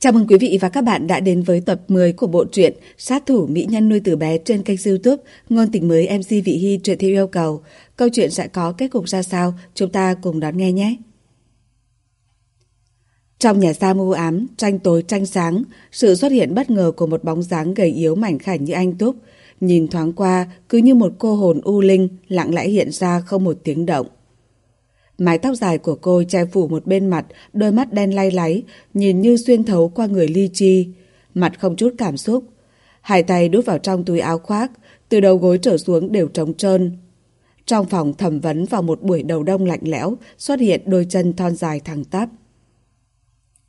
Chào mừng quý vị và các bạn đã đến với tập 10 của bộ truyện Sát thủ mỹ nhân nuôi từ bé trên kênh youtube Ngôn tình mới MC Vị Hy truyện theo yêu cầu. Câu chuyện sẽ có kết cục ra sao? Chúng ta cùng đón nghe nhé! Trong nhà xa mưu ám, tranh tối tranh sáng, sự xuất hiện bất ngờ của một bóng dáng gầy yếu mảnh khảnh như anh Túc, nhìn thoáng qua cứ như một cô hồn u linh lặng lẽ hiện ra không một tiếng động. Mái tóc dài của cô che phủ một bên mặt, đôi mắt đen lay láy, nhìn như xuyên thấu qua người ly chi. Mặt không chút cảm xúc. Hai tay đút vào trong túi áo khoác, từ đầu gối trở xuống đều trống trơn. Trong phòng thẩm vấn vào một buổi đầu đông lạnh lẽo, xuất hiện đôi chân thon dài thẳng tắp.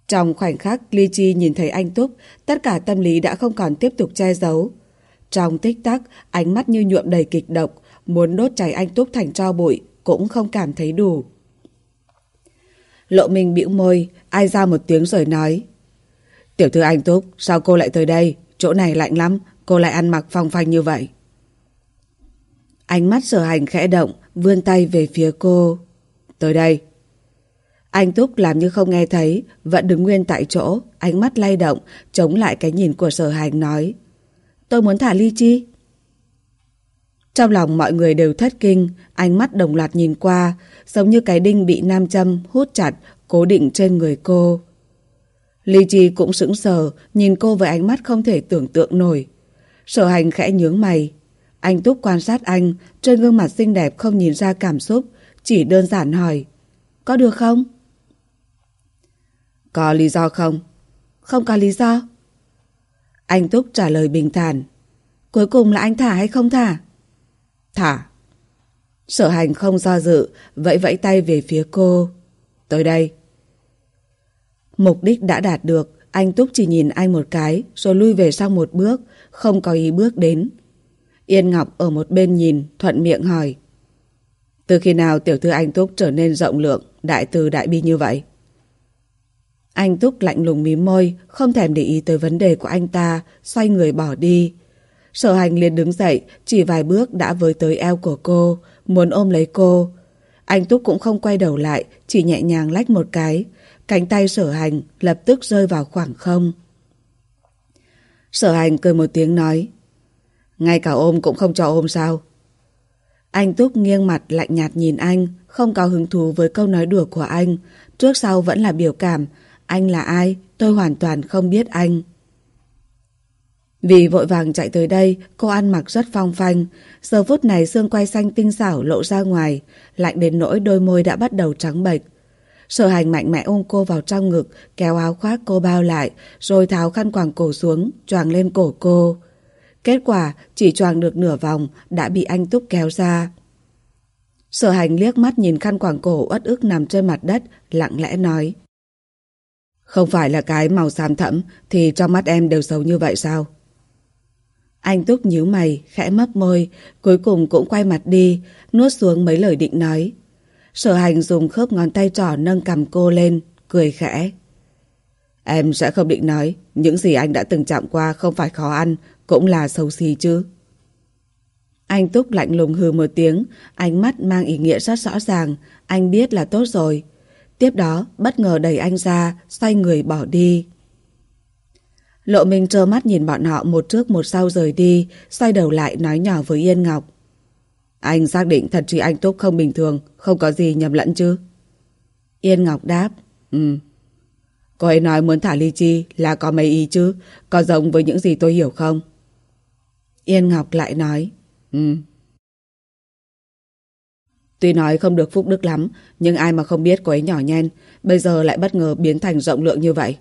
Trong khoảnh khắc Ly Chi nhìn thấy anh Túc, tất cả tâm lý đã không còn tiếp tục che giấu. Trong tích tắc, ánh mắt như nhuộm đầy kịch độc, muốn đốt cháy anh Túc thành tro bụi, cũng không cảm thấy đủ. Lộ Minh bĩu môi, ai ra một tiếng rồi nói. Tiểu thư anh Túc, sao cô lại tới đây? Chỗ này lạnh lắm, cô lại ăn mặc phong phanh như vậy. Ánh mắt sở hành khẽ động, vươn tay về phía cô. Tới đây. Anh Túc làm như không nghe thấy, vẫn đứng nguyên tại chỗ, ánh mắt lay động, chống lại cái nhìn của sở hành nói. Tôi muốn thả ly chi? Trong lòng mọi người đều thất kinh, ánh mắt đồng loạt nhìn qua, giống như cái đinh bị nam châm hút chặt, cố định trên người cô. Ly Chi cũng sững sờ, nhìn cô với ánh mắt không thể tưởng tượng nổi. Sở hành khẽ nhướng mày. Anh Túc quan sát anh, trên gương mặt xinh đẹp không nhìn ra cảm xúc, chỉ đơn giản hỏi. Có được không? Có lý do không? Không có lý do. Anh Túc trả lời bình thản. Cuối cùng là anh thả hay không thả? Thả. Sở hành không do dự, vẫy vẫy tay về phía cô. Tới đây. Mục đích đã đạt được, anh Túc chỉ nhìn anh một cái, rồi lui về sau một bước, không có ý bước đến. Yên Ngọc ở một bên nhìn, thuận miệng hỏi. Từ khi nào tiểu thư anh Túc trở nên rộng lượng, đại từ đại bi như vậy? Anh Túc lạnh lùng mím môi, không thèm để ý tới vấn đề của anh ta, xoay người bỏ đi. Sở hành liền đứng dậy, chỉ vài bước đã với tới eo của cô, muốn ôm lấy cô. Anh Túc cũng không quay đầu lại, chỉ nhẹ nhàng lách một cái. Cánh tay sở hành lập tức rơi vào khoảng không. Sở hành cười một tiếng nói. Ngay cả ôm cũng không cho ôm sao? Anh Túc nghiêng mặt lạnh nhạt nhìn anh, không có hứng thú với câu nói đùa của anh. Trước sau vẫn là biểu cảm. Anh là ai? Tôi hoàn toàn không biết anh. Vì vội vàng chạy tới đây, cô ăn mặc rất phong phanh. Giờ phút này xương quay xanh tinh xảo lộ ra ngoài, lạnh đến nỗi đôi môi đã bắt đầu trắng bệch. Sở hành mạnh mẽ ôm cô vào trong ngực, kéo áo khoác cô bao lại, rồi tháo khăn quàng cổ xuống, choàng lên cổ cô. Kết quả, chỉ choàng được nửa vòng, đã bị anh Túc kéo ra. Sở hành liếc mắt nhìn khăn quàng cổ uất ức nằm trên mặt đất, lặng lẽ nói. Không phải là cái màu xám thẫm, thì trong mắt em đều xấu như vậy sao? Anh Túc nhíu mày, khẽ mấp môi, cuối cùng cũng quay mặt đi, nuốt xuống mấy lời định nói. Sở hành dùng khớp ngón tay trỏ nâng cầm cô lên, cười khẽ. Em sẽ không định nói, những gì anh đã từng chạm qua không phải khó ăn, cũng là xấu xí chứ. Anh Túc lạnh lùng hừ một tiếng, ánh mắt mang ý nghĩa rất rõ ràng, anh biết là tốt rồi. Tiếp đó, bất ngờ đẩy anh ra, xoay người bỏ đi. Lộ Minh trơ mắt nhìn bọn họ một trước một sau rời đi, xoay đầu lại nói nhỏ với Yên Ngọc. Anh xác định thật chị anh Túc không bình thường, không có gì nhầm lẫn chứ? Yên Ngọc đáp, Ừ. Cô ấy nói muốn thả ly chi là có mấy ý chứ, có giống với những gì tôi hiểu không? Yên Ngọc lại nói, Ừ. Tuy nói không được phúc đức lắm, nhưng ai mà không biết cô ấy nhỏ nhen, bây giờ lại bất ngờ biến thành rộng lượng như vậy.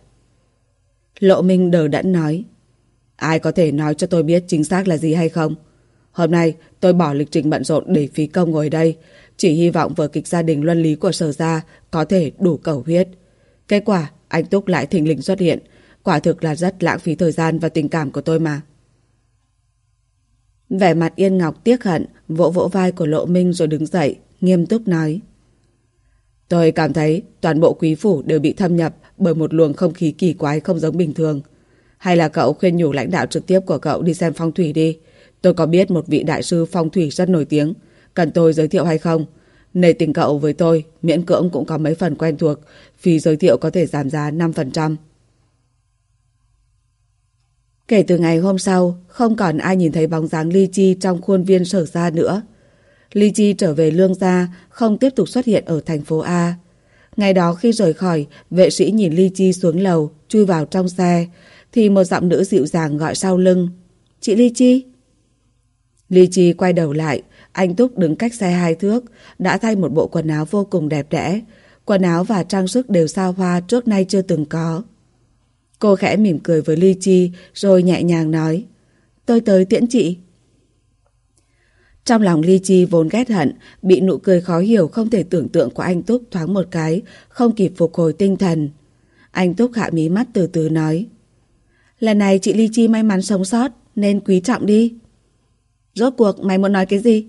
Lộ Minh đờ đẫn nói, Ai có thể nói cho tôi biết chính xác là gì hay không? Hôm nay, tôi bỏ lịch trình bận rộn để phí công ngồi đây, Chỉ hy vọng vở kịch gia đình luân lý của sở gia có thể đủ cầu huyết Kết quả, anh Túc lại thình lình xuất hiện, Quả thực là rất lãng phí thời gian và tình cảm của tôi mà Vẻ mặt Yên Ngọc tiếc hận, Vỗ vỗ vai của Lộ Minh rồi đứng dậy, Nghiêm túc nói Tôi cảm thấy toàn bộ quý phủ đều bị thâm nhập bởi một luồng không khí kỳ quái không giống bình thường. Hay là cậu khuyên nhủ lãnh đạo trực tiếp của cậu đi xem phong thủy đi. Tôi có biết một vị đại sư phong thủy rất nổi tiếng. Cần tôi giới thiệu hay không? Nề tình cậu với tôi, miễn cưỡng cũng có mấy phần quen thuộc. Phí giới thiệu có thể giảm giá 5%. Kể từ ngày hôm sau, không còn ai nhìn thấy bóng dáng Ly Chi trong khuôn viên sở ra nữa. Ly Chi trở về lương gia, không tiếp tục xuất hiện ở thành phố A. Ngày đó khi rời khỏi, vệ sĩ nhìn Ly Chi xuống lầu, chui vào trong xe, thì một giọng nữ dịu dàng gọi sau lưng. Chị Ly Chi? Ly Chi quay đầu lại, anh Túc đứng cách xe hai thước, đã thay một bộ quần áo vô cùng đẹp đẽ. Quần áo và trang sức đều sao hoa trước nay chưa từng có. Cô khẽ mỉm cười với Ly Chi rồi nhẹ nhàng nói Tôi tới tiễn chị. Trong lòng Ly Chi vốn ghét hận, bị nụ cười khó hiểu không thể tưởng tượng của anh Túc thoáng một cái, không kịp phục hồi tinh thần. Anh Túc hạ mí mắt từ từ nói Lần này chị Ly Chi may mắn sống sót nên quý trọng đi. Rốt cuộc mày muốn nói cái gì?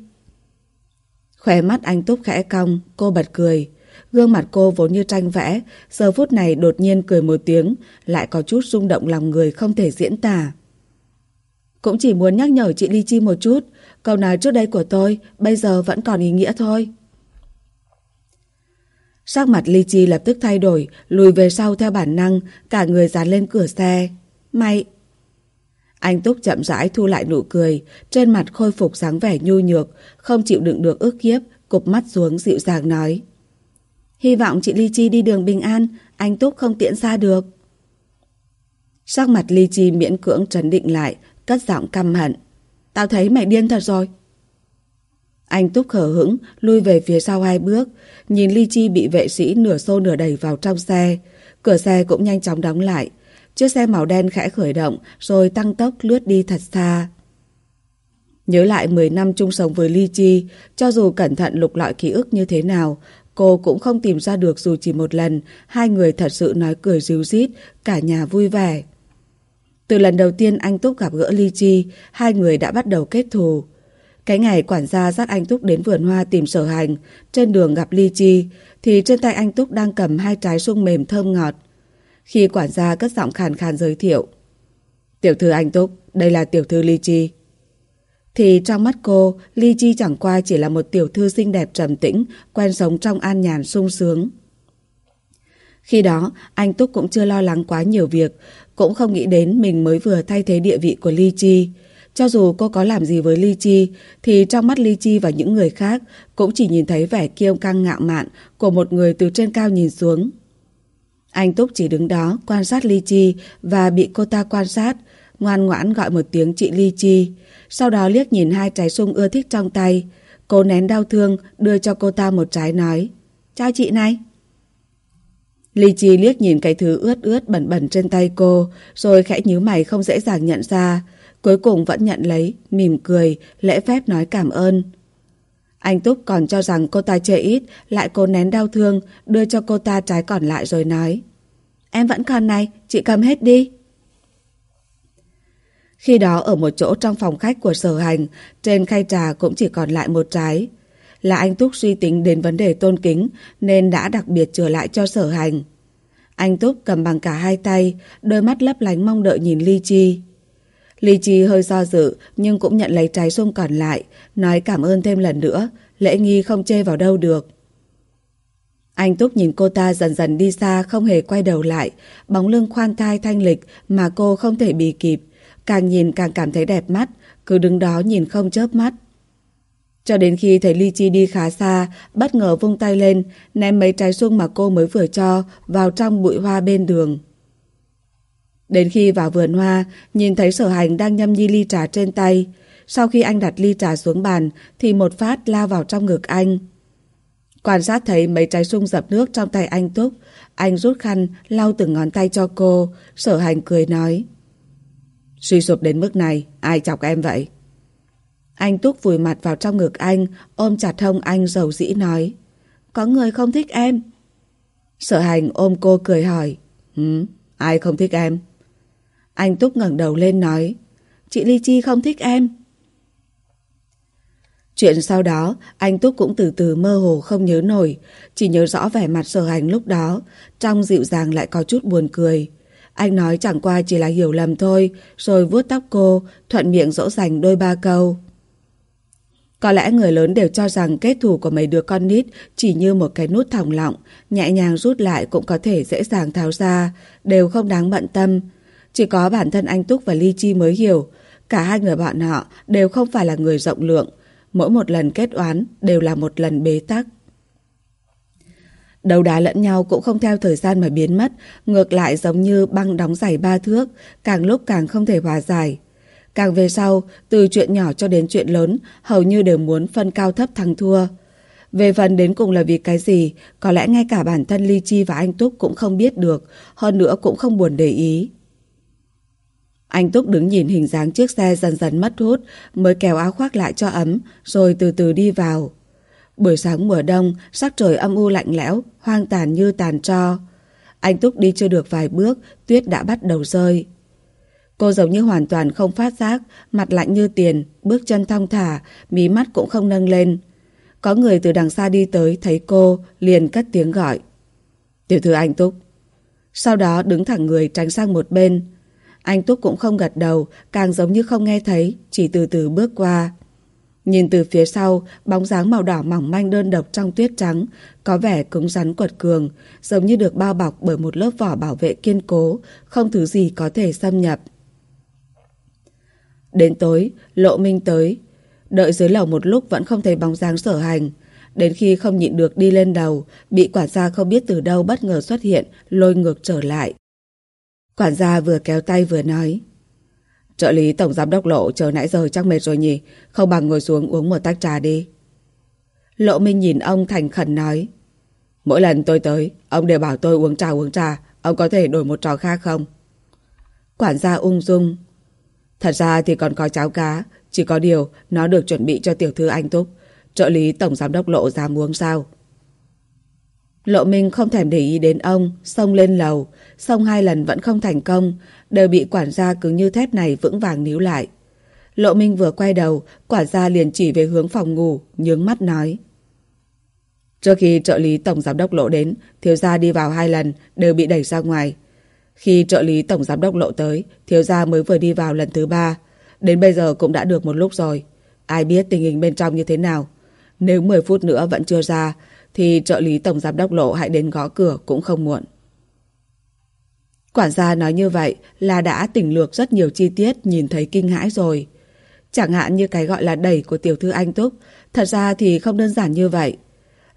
Khỏe mắt anh Túc khẽ cong, cô bật cười. Gương mặt cô vốn như tranh vẽ, giờ phút này đột nhiên cười một tiếng, lại có chút rung động lòng người không thể diễn tả. Cũng chỉ muốn nhắc nhở chị Ly Chi một chút, câu nói trước đây của tôi bây giờ vẫn còn ý nghĩa thôi. Sắc mặt Ly Chi lập tức thay đổi, lùi về sau theo bản năng, cả người dán lên cửa xe. may Anh Túc chậm rãi thu lại nụ cười, trên mặt khôi phục dáng vẻ nhu nhược, không chịu đựng được ức hiếp, Cục mắt xuống dịu dàng nói. Hy vọng chị Ly Chi đi đường bình an, anh Túc không tiện xa được. Sắc mặt Ly Chi miễn cưỡng trấn định lại, cất giọng căm hận. Tao thấy mày điên thật rồi. Anh Túc khở hững, lui về phía sau hai bước, nhìn Ly Chi bị vệ sĩ nửa xô nửa đẩy vào trong xe. Cửa xe cũng nhanh chóng đóng lại. Chiếc xe màu đen khẽ khởi động rồi tăng tốc lướt đi thật xa. Nhớ lại 10 năm chung sống với Ly Chi, cho dù cẩn thận lục lọi ký ức như thế nào, cô cũng không tìm ra được dù chỉ một lần, hai người thật sự nói cười ríu rít, cả nhà vui vẻ. Từ lần đầu tiên anh Túc gặp gỡ Ly Chi, hai người đã bắt đầu kết thù. Cái ngày quản gia dắt anh Túc đến vườn hoa tìm sở hành, trên đường gặp Ly Chi, thì trên tay anh Túc đang cầm hai trái sung mềm thơm ngọt. Khi quản gia cất giọng khàn khàn giới thiệu. Tiểu thư anh Túc, đây là tiểu thư Ly Chi. Thì trong mắt cô, Ly Chi chẳng qua chỉ là một tiểu thư xinh đẹp trầm tĩnh, quen sống trong an nhàn sung sướng. Khi đó, anh Túc cũng chưa lo lắng quá nhiều việc, cũng không nghĩ đến mình mới vừa thay thế địa vị của Ly Chi. Cho dù cô có làm gì với Ly Chi, thì trong mắt Ly Chi và những người khác cũng chỉ nhìn thấy vẻ kiêu căng ngạo mạn của một người từ trên cao nhìn xuống. Anh Túc chỉ đứng đó quan sát Ly Chi và bị cô ta quan sát, ngoan ngoãn gọi một tiếng chị Ly Chi. Sau đó liếc nhìn hai trái sung ưa thích trong tay. Cô nén đau thương đưa cho cô ta một trái nói. Chào chị này. Ly Chi liếc nhìn cái thứ ướt ướt bẩn bẩn trên tay cô, rồi khẽ nhíu mày không dễ dàng nhận ra. Cuối cùng vẫn nhận lấy, mỉm cười, lễ phép nói cảm ơn. Anh Túc còn cho rằng cô ta chơi ít, lại cố nén đau thương, đưa cho cô ta trái còn lại rồi nói. Em vẫn còn này, chị cầm hết đi. Khi đó ở một chỗ trong phòng khách của sở hành, trên khay trà cũng chỉ còn lại một trái. Là anh Túc suy tính đến vấn đề tôn kính nên đã đặc biệt trở lại cho sở hành. Anh Túc cầm bằng cả hai tay, đôi mắt lấp lánh mong đợi nhìn Ly Chi. Ly Chi hơi do dự nhưng cũng nhận lấy trái sung còn lại, nói cảm ơn thêm lần nữa, lễ nghi không chê vào đâu được. Anh Túc nhìn cô ta dần dần đi xa không hề quay đầu lại, bóng lưng khoan thai thanh lịch mà cô không thể bì kịp. Càng nhìn càng cảm thấy đẹp mắt, cứ đứng đó nhìn không chớp mắt. Cho đến khi thấy Ly Chi đi khá xa, bất ngờ vung tay lên, ném mấy trái sung mà cô mới vừa cho vào trong bụi hoa bên đường. Đến khi vào vườn hoa, nhìn thấy sở hành đang nhâm nhi ly trà trên tay. Sau khi anh đặt ly trà xuống bàn, thì một phát lao vào trong ngực anh. Quan sát thấy mấy trái sung dập nước trong tay anh Túc, anh rút khăn lau từng ngón tay cho cô, sở hành cười nói. Suy sụp đến mức này, ai chọc em vậy? Anh Túc vùi mặt vào trong ngực anh, ôm chặt hông anh dầu dĩ nói. Có người không thích em. Sở hành ôm cô cười hỏi. Hứ, ai không thích em? Anh Túc ngẩng đầu lên nói. Chị Ly Chi không thích em. Chuyện sau đó, anh Túc cũng từ từ mơ hồ không nhớ nổi, chỉ nhớ rõ vẻ mặt sở hành lúc đó, trong dịu dàng lại có chút buồn cười. Anh nói chẳng qua chỉ là hiểu lầm thôi, rồi vuốt tóc cô, thuận miệng dỗ dành đôi ba câu. Có lẽ người lớn đều cho rằng kết thù của mấy đứa con nít chỉ như một cái nút thòng lọng, nhẹ nhàng rút lại cũng có thể dễ dàng tháo ra, đều không đáng bận tâm. Chỉ có bản thân anh Túc và Ly Chi mới hiểu, cả hai người bọn họ đều không phải là người rộng lượng, mỗi một lần kết oán đều là một lần bế tắc. Đầu đá lẫn nhau cũng không theo thời gian mà biến mất, ngược lại giống như băng đóng giày ba thước, càng lúc càng không thể hòa giải. Càng về sau, từ chuyện nhỏ cho đến chuyện lớn, hầu như đều muốn phân cao thấp thắng thua. Về phần đến cùng là vì cái gì, có lẽ ngay cả bản thân Ly Chi và anh Túc cũng không biết được, hơn nữa cũng không buồn để ý. Anh Túc đứng nhìn hình dáng chiếc xe dần dần mất hút, mới kéo áo khoác lại cho ấm, rồi từ từ đi vào. Buổi sáng mùa đông, sắc trời âm u lạnh lẽo, hoang tàn như tàn tro. Anh Túc đi chưa được vài bước, tuyết đã bắt đầu rơi. Cô giống như hoàn toàn không phát giác, mặt lạnh như tiền, bước chân thong thả, mí mắt cũng không nâng lên. Có người từ đằng xa đi tới, thấy cô, liền cất tiếng gọi. Tiểu thư anh Túc. Sau đó đứng thẳng người tránh sang một bên. Anh Túc cũng không gật đầu, càng giống như không nghe thấy, chỉ từ từ bước qua. Nhìn từ phía sau, bóng dáng màu đỏ mỏng manh đơn độc trong tuyết trắng, có vẻ cứng rắn quật cường, giống như được bao bọc bởi một lớp vỏ bảo vệ kiên cố, không thứ gì có thể xâm nhập. Đến tối, lộ minh tới. Đợi dưới lầu một lúc vẫn không thấy bóng dáng sở hành. Đến khi không nhịn được đi lên đầu, bị quản gia không biết từ đâu bất ngờ xuất hiện, lôi ngược trở lại. Quản gia vừa kéo tay vừa nói. Trợ lý tổng giám đốc lộ chờ nãy giờ chắc mệt rồi nhỉ, không bằng ngồi xuống uống một tách trà đi. Lộ Minh nhìn ông thành khẩn nói. Mỗi lần tôi tới, ông đều bảo tôi uống trà uống trà, ông có thể đổi một trò khác không? Quản gia ung dung. Thật ra thì còn có cháo cá, chỉ có điều nó được chuẩn bị cho tiểu thư anh Túc. Trợ lý tổng giám đốc lộ ra uống sao? Lộ Minh không thèm để ý đến ông, xông lên lầu, xông hai lần vẫn không thành công, đều bị quản gia cứng như thép này vững vàng níu lại. Lộ Minh vừa quay đầu, quản gia liền chỉ về hướng phòng ngủ, nhướng mắt nói. Trước khi trợ lý tổng giám đốc lộ đến, thiếu gia đi vào hai lần, đều bị đẩy ra ngoài. Khi trợ lý tổng giám đốc lộ tới, thiếu gia mới vừa đi vào lần thứ ba. Đến bây giờ cũng đã được một lúc rồi. Ai biết tình hình bên trong như thế nào. Nếu 10 phút nữa vẫn chưa ra, thì trợ lý tổng giám đốc lộ hãy đến gõ cửa cũng không muộn. Quản gia nói như vậy là đã tỉnh lược rất nhiều chi tiết nhìn thấy kinh hãi rồi. Chẳng hạn như cái gọi là đẩy của tiểu thư anh Túc, thật ra thì không đơn giản như vậy.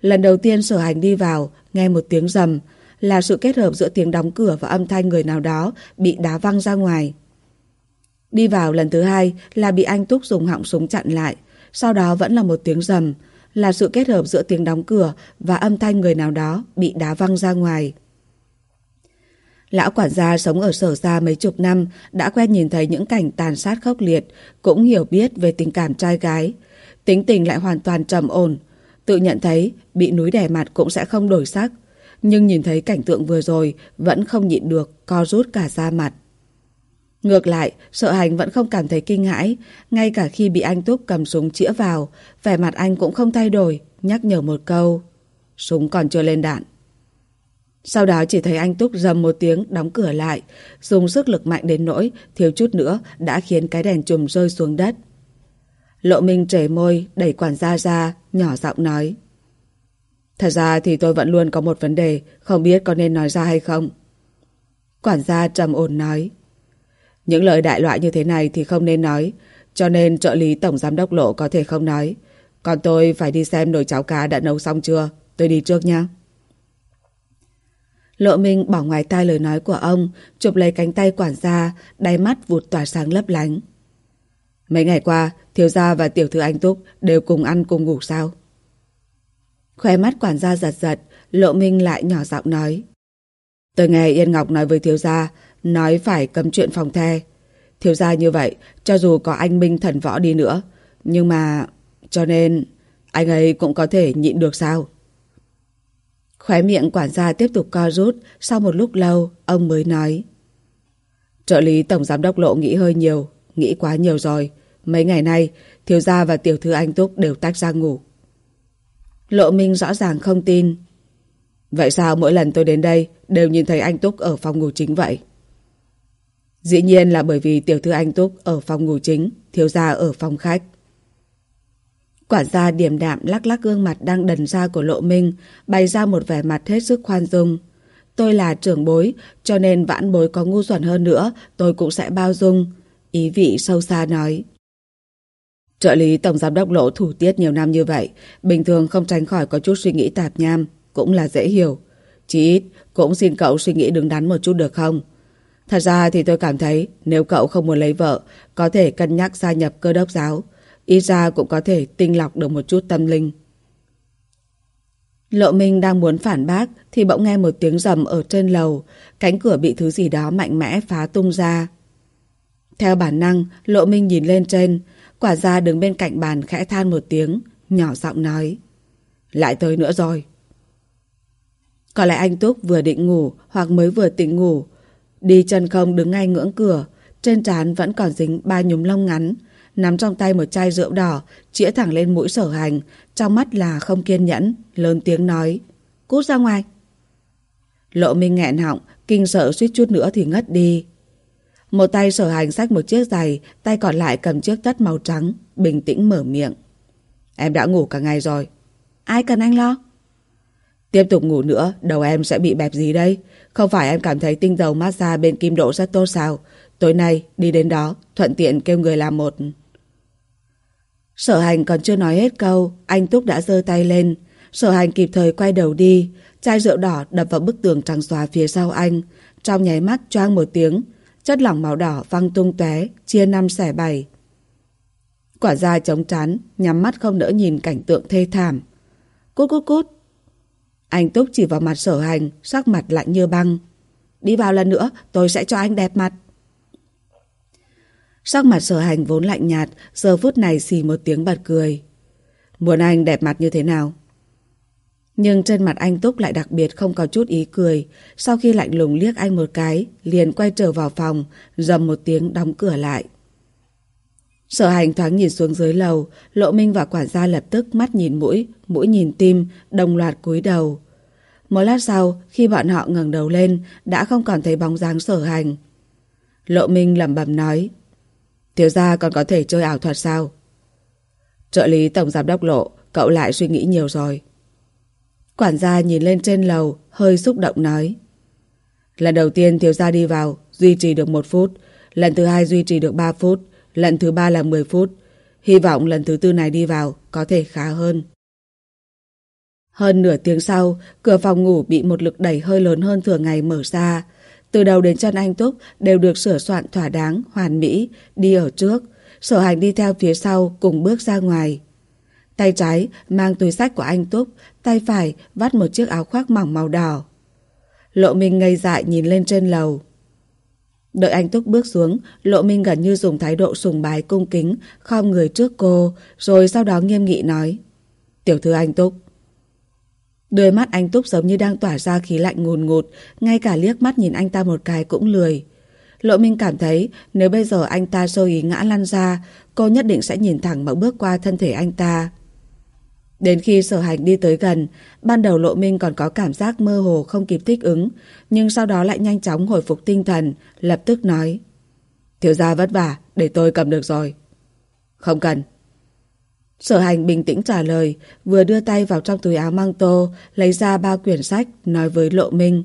Lần đầu tiên sở hành đi vào, nghe một tiếng rầm, là sự kết hợp giữa tiếng đóng cửa và âm thanh người nào đó bị đá văng ra ngoài. Đi vào lần thứ hai là bị anh Túc dùng họng súng chặn lại, sau đó vẫn là một tiếng rầm, là sự kết hợp giữa tiếng đóng cửa và âm thanh người nào đó bị đá văng ra ngoài. Lão quản gia sống ở sở gia mấy chục năm đã quen nhìn thấy những cảnh tàn sát khốc liệt, cũng hiểu biết về tình cảm trai gái. Tính tình lại hoàn toàn trầm ổn, tự nhận thấy bị núi đè mặt cũng sẽ không đổi sắc. Nhưng nhìn thấy cảnh tượng vừa rồi vẫn không nhịn được, co rút cả da mặt. Ngược lại, sợ hành vẫn không cảm thấy kinh hãi, ngay cả khi bị anh Túc cầm súng chĩa vào, vẻ mặt anh cũng không thay đổi, nhắc nhở một câu. Súng còn chưa lên đạn. Sau đó chỉ thấy anh Túc dầm một tiếng đóng cửa lại, dùng sức lực mạnh đến nỗi thiếu chút nữa đã khiến cái đèn chùm rơi xuống đất. Lộ Minh trề môi, đẩy quản gia ra, nhỏ giọng nói. Thật ra thì tôi vẫn luôn có một vấn đề, không biết có nên nói ra hay không. Quản gia trầm ổn nói. Những lời đại loại như thế này thì không nên nói, cho nên trợ lý tổng giám đốc lộ có thể không nói. Còn tôi phải đi xem nồi cháo cá đã nấu xong chưa, tôi đi trước nha. Lộ Minh bỏ ngoài tai lời nói của ông, chụp lấy cánh tay quản gia, đáy mắt vụt tỏa sáng lấp lánh. Mấy ngày qua, thiếu gia và tiểu thư anh Túc đều cùng ăn cùng ngủ sao? Khóe mắt quản gia giật giật, Lộ Minh lại nhỏ giọng nói. Tôi nghe Yên Ngọc nói với thiếu gia, nói phải cấm chuyện phòng the. Thiếu gia như vậy, cho dù có anh Minh thần võ đi nữa, nhưng mà... Cho nên, anh ấy cũng có thể nhịn được sao? Khóe miệng quản gia tiếp tục co rút, sau một lúc lâu, ông mới nói. Trợ lý tổng giám đốc lộ nghĩ hơi nhiều, nghĩ quá nhiều rồi. Mấy ngày nay, thiếu gia và tiểu thư anh Túc đều tách ra ngủ. Lộ Minh rõ ràng không tin. Vậy sao mỗi lần tôi đến đây đều nhìn thấy anh Túc ở phòng ngủ chính vậy? Dĩ nhiên là bởi vì tiểu thư anh Túc ở phòng ngủ chính, thiếu gia ở phòng khách. Quản gia điềm đạm lắc lắc gương mặt đang đần ra của Lộ Minh, bày ra một vẻ mặt hết sức khoan dung. tôi là trưởng bối, cho nên vãn bối có ngu xuẩn hơn nữa, tôi cũng sẽ bao dung. Ý vị sâu xa nói. Trợ lý Tổng Giám đốc lỗ thủ tiết nhiều năm như vậy, bình thường không tránh khỏi có chút suy nghĩ tạp nham, cũng là dễ hiểu. Chỉ ít, cũng xin cậu suy nghĩ đứng đắn một chút được không? Thật ra thì tôi cảm thấy nếu cậu không muốn lấy vợ, có thể cân nhắc gia nhập cơ đốc giáo. Ít ra cũng có thể tinh lọc được một chút tâm linh. Lộ Minh đang muốn phản bác thì bỗng nghe một tiếng rầm ở trên lầu, cánh cửa bị thứ gì đó mạnh mẽ phá tung ra. Theo bản năng, Lộ Minh nhìn lên trên, quả ra đứng bên cạnh bàn khẽ than một tiếng, nhỏ giọng nói. Lại tới nữa rồi. Có lẽ anh Túc vừa định ngủ hoặc mới vừa tỉnh ngủ. Đi chân không đứng ngay ngưỡng cửa, trên trán vẫn còn dính ba nhúm lông ngắn, nắm trong tay một chai rượu đỏ, chĩa thẳng lên mũi sở hành, trong mắt là không kiên nhẫn, lớn tiếng nói. Cút ra ngoài. Lộ minh nghẹn họng, kinh sợ suýt chút nữa thì ngất đi. Một tay sở hành xách một chiếc giày, tay còn lại cầm chiếc tất màu trắng, bình tĩnh mở miệng. Em đã ngủ cả ngày rồi. Ai cần anh lo? Tiếp tục ngủ nữa, đầu em sẽ bị bẹp gì đây? Không phải em cảm thấy tinh dầu massage bên kim độ rất tốt sao? Tối nay, đi đến đó, thuận tiện kêu người làm một... Sở hành còn chưa nói hết câu, anh Túc đã giơ tay lên. Sở hành kịp thời quay đầu đi, chai rượu đỏ đập vào bức tường trắng xóa phía sau anh. Trong nháy mắt choang một tiếng, chất lỏng màu đỏ văng tung tóe chia năm xẻ bảy. Quả ra chống chán, nhắm mắt không đỡ nhìn cảnh tượng thê thảm. Cút cút cút. Anh Túc chỉ vào mặt sở hành, sắc mặt lạnh như băng. Đi vào lần nữa, tôi sẽ cho anh đẹp mặt. Sắc mặt sở hành vốn lạnh nhạt, giờ phút này xì một tiếng bật cười. Muốn anh đẹp mặt như thế nào? Nhưng trên mặt anh Túc lại đặc biệt không có chút ý cười. Sau khi lạnh lùng liếc anh một cái, liền quay trở vào phòng, dầm một tiếng đóng cửa lại. Sở hành thoáng nhìn xuống dưới lầu, Lộ Minh và quản gia lập tức mắt nhìn mũi, mũi nhìn tim, đồng loạt cúi đầu. Một lát sau, khi bọn họ ngẩng đầu lên, đã không còn thấy bóng dáng sở hành. Lộ Minh lẩm bẩm nói, Thiếu gia còn có thể chơi ảo thuật sao? Trợ lý tổng giám đốc lộ, cậu lại suy nghĩ nhiều rồi. Quản gia nhìn lên trên lầu, hơi xúc động nói. Lần đầu tiên thiếu gia đi vào, duy trì được một phút. Lần thứ hai duy trì được 3 phút. Lần thứ ba là 10 phút. Hy vọng lần thứ tư này đi vào có thể khá hơn. Hơn nửa tiếng sau, cửa phòng ngủ bị một lực đẩy hơi lớn hơn thường ngày mở ra. Từ đầu đến chân anh Túc đều được sửa soạn thỏa đáng, hoàn mỹ, đi ở trước. Sở hành đi theo phía sau cùng bước ra ngoài. Tay trái mang túi sách của anh Túc, tay phải vắt một chiếc áo khoác mỏng màu đỏ. Lộ Minh ngây dại nhìn lên trên lầu. Đợi anh Túc bước xuống, Lộ Minh gần như dùng thái độ sùng bái cung kính, khom người trước cô, rồi sau đó nghiêm nghị nói. Tiểu thư anh Túc. Đôi mắt anh Túc giống như đang tỏa ra khí lạnh ngùn ngụt, ngay cả liếc mắt nhìn anh ta một cái cũng lười. Lộ Minh cảm thấy nếu bây giờ anh ta sơ ý ngã lăn ra, cô nhất định sẽ nhìn thẳng mà bước qua thân thể anh ta. Đến khi sở hành đi tới gần, ban đầu Lộ Minh còn có cảm giác mơ hồ không kịp thích ứng, nhưng sau đó lại nhanh chóng hồi phục tinh thần, lập tức nói. Thiếu gia vất vả, để tôi cầm được rồi. Không cần. Sở hành bình tĩnh trả lời, vừa đưa tay vào trong túi áo mang tô, lấy ra ba quyển sách, nói với Lộ Minh.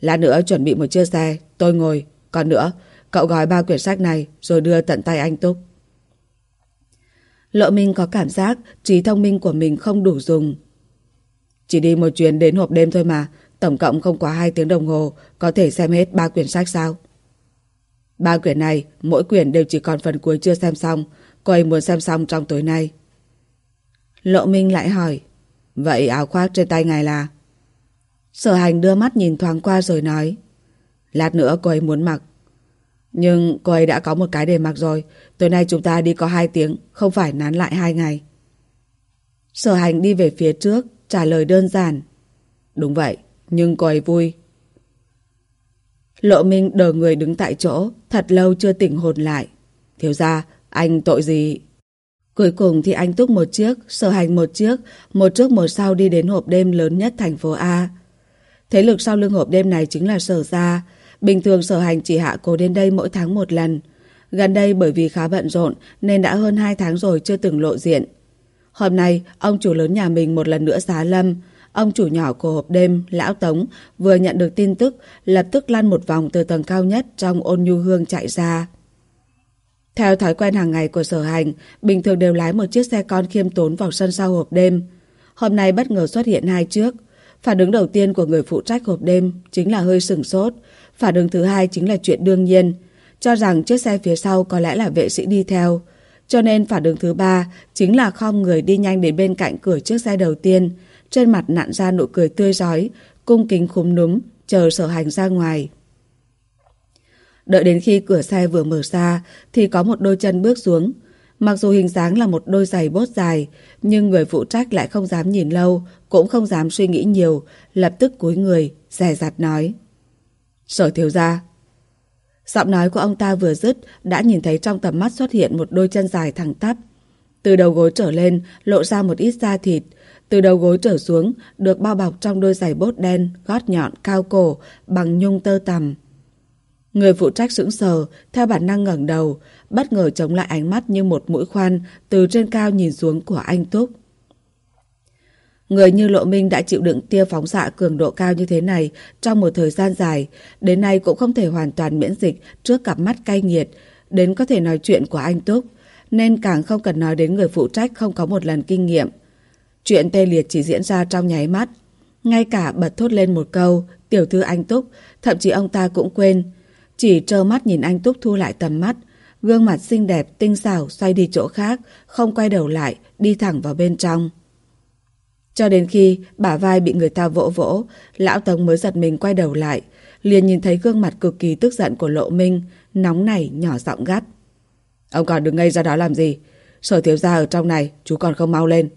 Lát nữa chuẩn bị một chiếc xe, tôi ngồi. Còn nữa, cậu gói ba quyển sách này rồi đưa tận tay anh Túc. Lộ Minh có cảm giác trí thông minh của mình không đủ dùng. Chỉ đi một chuyến đến hộp đêm thôi mà, tổng cộng không quá 2 tiếng đồng hồ, có thể xem hết ba quyển sách sao? Ba quyển này, mỗi quyển đều chỉ còn phần cuối chưa xem xong, cô ấy muốn xem xong trong tối nay. Lộ Minh lại hỏi, vậy áo khoác trên tay ngài là? Sở hành đưa mắt nhìn thoáng qua rồi nói, lát nữa cô ấy muốn mặc. Nhưng cô ấy đã có một cái để mặc rồi, tối nay chúng ta đi có hai tiếng, không phải nán lại hai ngày. Sở hành đi về phía trước, trả lời đơn giản. Đúng vậy, nhưng cô ấy vui. Lộ Minh đờ người đứng tại chỗ, thật lâu chưa tỉnh hồn lại. Thiếu ra, anh tội gì? Cuối cùng thì anh túc một chiếc, sở hành một chiếc, một trước một sau đi đến hộp đêm lớn nhất thành phố A. Thế lực sau lưng hộp đêm này chính là sở gia. Bình thường sở hành chỉ hạ cô đến đây mỗi tháng một lần. Gần đây bởi vì khá bận rộn nên đã hơn 2 tháng rồi chưa từng lộ diện. Hôm nay, ông chủ lớn nhà mình một lần nữa xá lâm. ông chủ nhỏ của hộp đêm, Lão Tống, vừa nhận được tin tức, lập tức lăn một vòng từ tầng cao nhất trong ôn nhu hương chạy ra. Theo thói quen hàng ngày của sở hành, bình thường đều lái một chiếc xe con khiêm tốn vào sân sau hộp đêm. Hôm nay bất ngờ xuất hiện hai trước. Phản ứng đầu tiên của người phụ trách hộp đêm chính là hơi sừng sốt. Phản ứng thứ hai chính là chuyện đương nhiên. Cho rằng chiếc xe phía sau có lẽ là vệ sĩ đi theo. Cho nên phản ứng thứ ba chính là khom người đi nhanh đến bên cạnh cửa chiếc xe đầu tiên. Trên mặt nặn ra nụ cười tươi giói, cung kính khúm núm, chờ sở hành ra ngoài. Đợi đến khi cửa xe vừa mở ra thì có một đôi chân bước xuống. Mặc dù hình dáng là một đôi giày bốt dài, nhưng người phụ trách lại không dám nhìn lâu, cũng không dám suy nghĩ nhiều, lập tức cúi người, rè rặt nói. Sở thiếu gia. Giọng nói của ông ta vừa dứt, đã nhìn thấy trong tầm mắt xuất hiện một đôi chân dài thẳng tắp. Từ đầu gối trở lên, lộ ra một ít da thịt. Từ đầu gối trở xuống, được bao bọc trong đôi giày bốt đen, gót nhọn, cao cổ, bằng nhung tơ tằm. Người phụ trách sững sờ, theo bản năng ngẩng đầu, bất ngờ chống lại ánh mắt như một mũi khoan từ trên cao nhìn xuống của anh Túc. Người như Lộ Minh đã chịu đựng tia phóng xạ cường độ cao như thế này trong một thời gian dài, đến nay cũng không thể hoàn toàn miễn dịch trước cặp mắt cay nghiệt, đến có thể nói chuyện của anh Túc, nên càng không cần nói đến người phụ trách không có một lần kinh nghiệm. Chuyện tê liệt chỉ diễn ra trong nháy mắt. Ngay cả bật thốt lên một câu, tiểu thư anh Túc, thậm chí ông ta cũng quên, chỉ trơ mắt nhìn anh Túc thu lại tầm mắt, gương mặt xinh đẹp, tinh xảo xoay đi chỗ khác, không quay đầu lại, đi thẳng vào bên trong. Cho đến khi bả vai bị người ta vỗ vỗ, lão Tống mới giật mình quay đầu lại, liền nhìn thấy gương mặt cực kỳ tức giận của Lộ Minh, nóng nảy nhỏ giọng gắt. Ông còn đứng ngây ra đó làm gì? Sở thiếu gia ở trong này, chú còn không mau lên.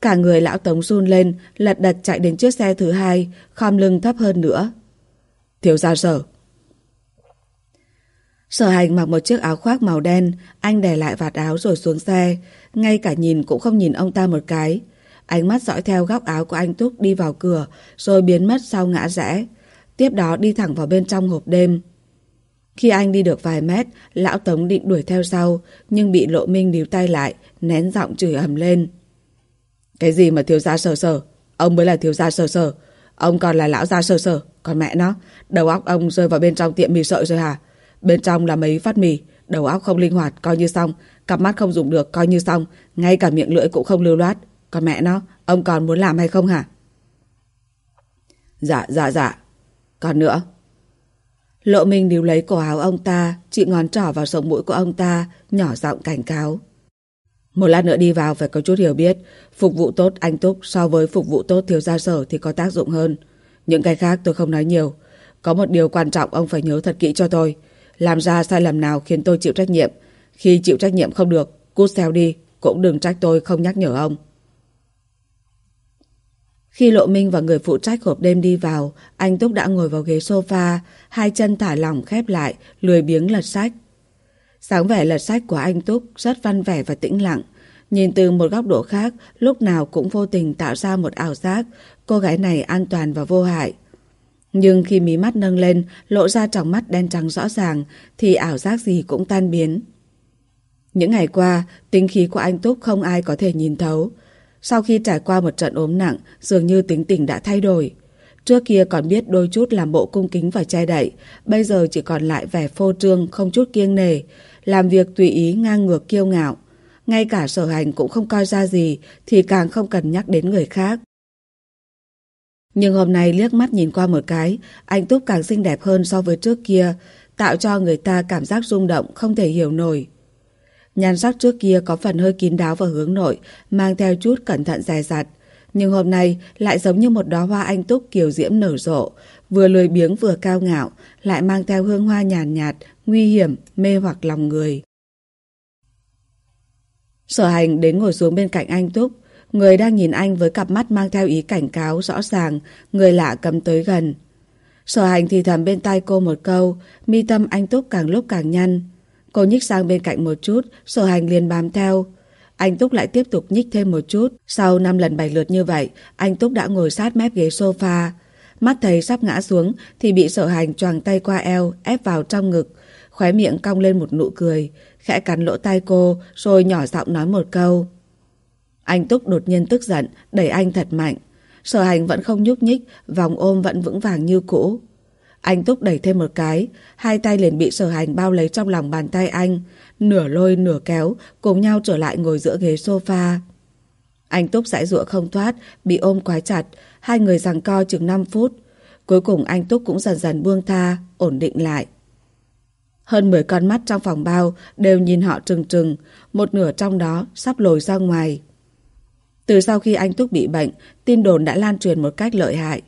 Cả người lão Tống run lên, lật đật chạy đến chiếc xe thứ hai, khom lưng thấp hơn nữa. Thiếu gia sở, Sở hành mặc một chiếc áo khoác màu đen, anh đè lại vạt áo rồi xuống xe, ngay cả nhìn cũng không nhìn ông ta một cái. Ánh mắt dõi theo góc áo của anh Túc đi vào cửa, rồi biến mất sau ngã rẽ. Tiếp đó đi thẳng vào bên trong hộp đêm. Khi anh đi được vài mét, lão Tống định đuổi theo sau, nhưng bị lộ minh níu tay lại, nén giọng chửi ầm lên. Cái gì mà thiếu gia sờ sờ? Ông mới là thiếu gia sờ sờ. Ông còn là lão gia sờ sờ. Còn mẹ nó, đầu óc ông rơi vào bên trong tiệm mì sợi rồi hả? Bên trong là mấy phát mì, đầu óc không linh hoạt, coi như xong. Cặp mắt không dùng được, coi như xong. Ngay cả miệng lưỡi cũng không lưu loát. Còn mẹ nó, ông còn muốn làm hay không hả? Dạ, dạ, dạ. Còn nữa. Lộ Minh níu lấy cổ áo ông ta, chị ngón trỏ vào sống mũi của ông ta, nhỏ giọng cảnh cáo. Một lát nữa đi vào phải có chút hiểu biết. Phục vụ tốt anh Túc so với phục vụ tốt thiếu gia sở thì có tác dụng hơn. Những cái khác tôi không nói nhiều. Có một điều quan trọng ông phải nhớ thật kỹ cho tôi. Làm ra sai lầm nào khiến tôi chịu trách nhiệm. Khi chịu trách nhiệm không được, cút xeo đi, cũng đừng trách tôi không nhắc nhở ông. Khi Lộ Minh và người phụ trách hộp đêm đi vào, anh Túc đã ngồi vào ghế sofa, hai chân thả lỏng khép lại, lười biếng lật sách. Sáng vẻ lật sách của anh Túc rất văn vẻ và tĩnh lặng. Nhìn từ một góc độ khác, lúc nào cũng vô tình tạo ra một ảo giác cô gái này an toàn và vô hại. Nhưng khi mí mắt nâng lên, lộ ra trong mắt đen trắng rõ ràng, thì ảo giác gì cũng tan biến. Những ngày qua, tính khí của anh Túc không ai có thể nhìn thấu. Sau khi trải qua một trận ốm nặng, dường như tính tình đã thay đổi. Trước kia còn biết đôi chút làm bộ cung kính và che đậy, bây giờ chỉ còn lại vẻ phô trương, không chút kiêng nề, làm việc tùy ý ngang ngược kiêu ngạo. Ngay cả sở hành cũng không coi ra gì, thì càng không cần nhắc đến người khác. Nhưng hôm nay liếc mắt nhìn qua một cái, anh Túc càng xinh đẹp hơn so với trước kia, tạo cho người ta cảm giác rung động không thể hiểu nổi. Nhan sắc trước kia có phần hơi kín đáo và hướng nội, mang theo chút cẩn thận dài dặt. Nhưng hôm nay lại giống như một đóa hoa anh túc kiều diễm nở rộ, vừa lười biếng vừa cao ngạo, lại mang theo hương hoa nhàn nhạt, nhạt, nguy hiểm, mê hoặc lòng người. Sở hành đến ngồi xuống bên cạnh anh Túc, Người đang nhìn anh với cặp mắt mang theo ý cảnh cáo rõ ràng, người lạ cầm tới gần. Sở hành thì thầm bên tai cô một câu, mi tâm anh Túc càng lúc càng nhăn. Cô nhích sang bên cạnh một chút, sở hành liền bám theo. Anh Túc lại tiếp tục nhích thêm một chút. Sau 5 lần bảy lượt như vậy, anh Túc đã ngồi sát mép ghế sofa. Mắt thấy sắp ngã xuống thì bị sở hành choàng tay qua eo, ép vào trong ngực. Khóe miệng cong lên một nụ cười, khẽ cắn lỗ tai cô rồi nhỏ giọng nói một câu. Anh Túc đột nhiên tức giận, đẩy anh thật mạnh. sở hành vẫn không nhúc nhích, vòng ôm vẫn vững vàng như cũ. Anh Túc đẩy thêm một cái, hai tay liền bị sở hành bao lấy trong lòng bàn tay anh, nửa lôi nửa kéo, cùng nhau trở lại ngồi giữa ghế sofa. Anh Túc giải dụa không thoát, bị ôm quá chặt, hai người giằng co chừng 5 phút. Cuối cùng anh Túc cũng dần dần buông tha, ổn định lại. Hơn 10 con mắt trong phòng bao đều nhìn họ trừng trừng, một nửa trong đó sắp lồi ra ngoài. Từ sau khi anh Túc bị bệnh, tin đồn đã lan truyền một cách lợi hại.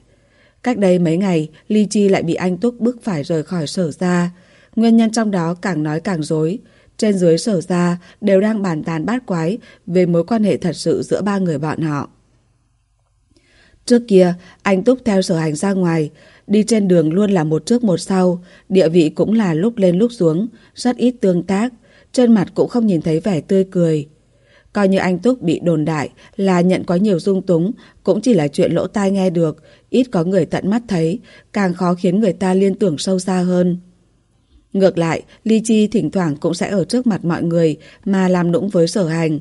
Cách đây mấy ngày, Ly Chi lại bị anh Túc bức phải rời khỏi sở ra. Nguyên nhân trong đó càng nói càng dối. Trên dưới sở ra đều đang bàn tán bát quái về mối quan hệ thật sự giữa ba người bọn họ. Trước kia, anh Túc theo sở hành ra ngoài, đi trên đường luôn là một trước một sau, địa vị cũng là lúc lên lúc xuống, rất ít tương tác, trên mặt cũng không nhìn thấy vẻ tươi cười. Coi như anh Túc bị đồn đại là nhận có nhiều dung túng, cũng chỉ là chuyện lỗ tai nghe được, ít có người tận mắt thấy, càng khó khiến người ta liên tưởng sâu xa hơn. Ngược lại, Ly Chi thỉnh thoảng cũng sẽ ở trước mặt mọi người mà làm nũng với sở hành.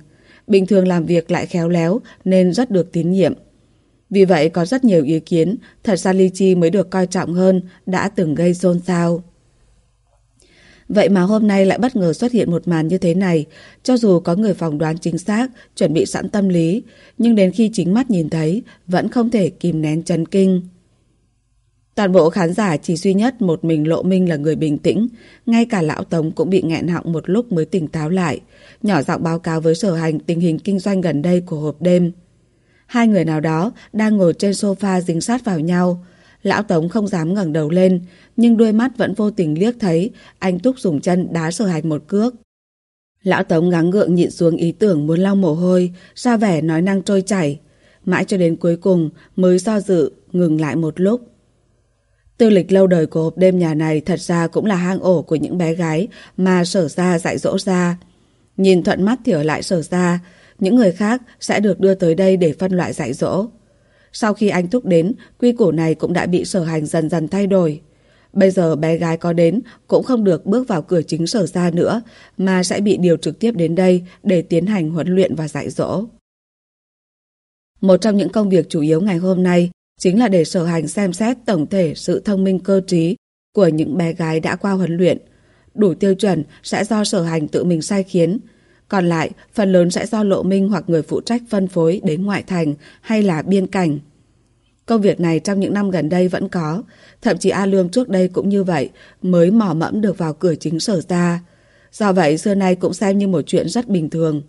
Bình thường làm việc lại khéo léo nên rất được tín nhiệm. Vì vậy có rất nhiều ý kiến, thật ra Ly Chi mới được coi trọng hơn, đã từng gây xôn xao. Vậy mà hôm nay lại bất ngờ xuất hiện một màn như thế này, cho dù có người phỏng đoán chính xác, chuẩn bị sẵn tâm lý, nhưng đến khi chính mắt nhìn thấy, vẫn không thể kìm nén chấn kinh. Toàn bộ khán giả chỉ duy nhất một mình Lộ Minh là người bình tĩnh, ngay cả lão Tống cũng bị nghẹn họng một lúc mới tỉnh táo lại, nhỏ giọng báo cáo với sở hành tình hình kinh doanh gần đây của hộp đêm. Hai người nào đó đang ngồi trên sofa dính sát vào nhau. Lão Tống không dám ngẩng đầu lên, nhưng đôi mắt vẫn vô tình liếc thấy anh Túc dùng chân đá sở hành một cước. Lão Tống gắng gượng nhịn xuống ý tưởng muốn lau mồ hôi, ra vẻ nói năng trôi chảy. Mãi cho đến cuối cùng mới do dự, ngừng lại một lúc. Tư lịch lâu đời của hộp đêm nhà này thật ra cũng là hang ổ của những bé gái mà sở ra dạy dỗ ra. Nhìn thuận mắt thì ở lại sở ra, những người khác sẽ được đưa tới đây để phân loại dạy dỗ. Sau khi anh thúc đến, quy củ này cũng đã bị sở hành dần dần thay đổi. Bây giờ bé gái có đến cũng không được bước vào cửa chính sở ra nữa, mà sẽ bị điều trực tiếp đến đây để tiến hành huấn luyện và dạy dỗ. Một trong những công việc chủ yếu ngày hôm nay chính là để sở hành xem xét tổng thể sự thông minh cơ trí của những bé gái đã qua huấn luyện. Đủ tiêu chuẩn sẽ do sở hành tự mình sai khiến, còn lại, phần lớn sẽ do Lộ Minh hoặc người phụ trách phân phối đến ngoại thành hay là biên cảnh. Công việc này trong những năm gần đây vẫn có, thậm chí A Lương trước đây cũng như vậy, mới mò mẫm được vào cửa chính sở ra. Do vậy, xưa nay cũng xem như một chuyện rất bình thường.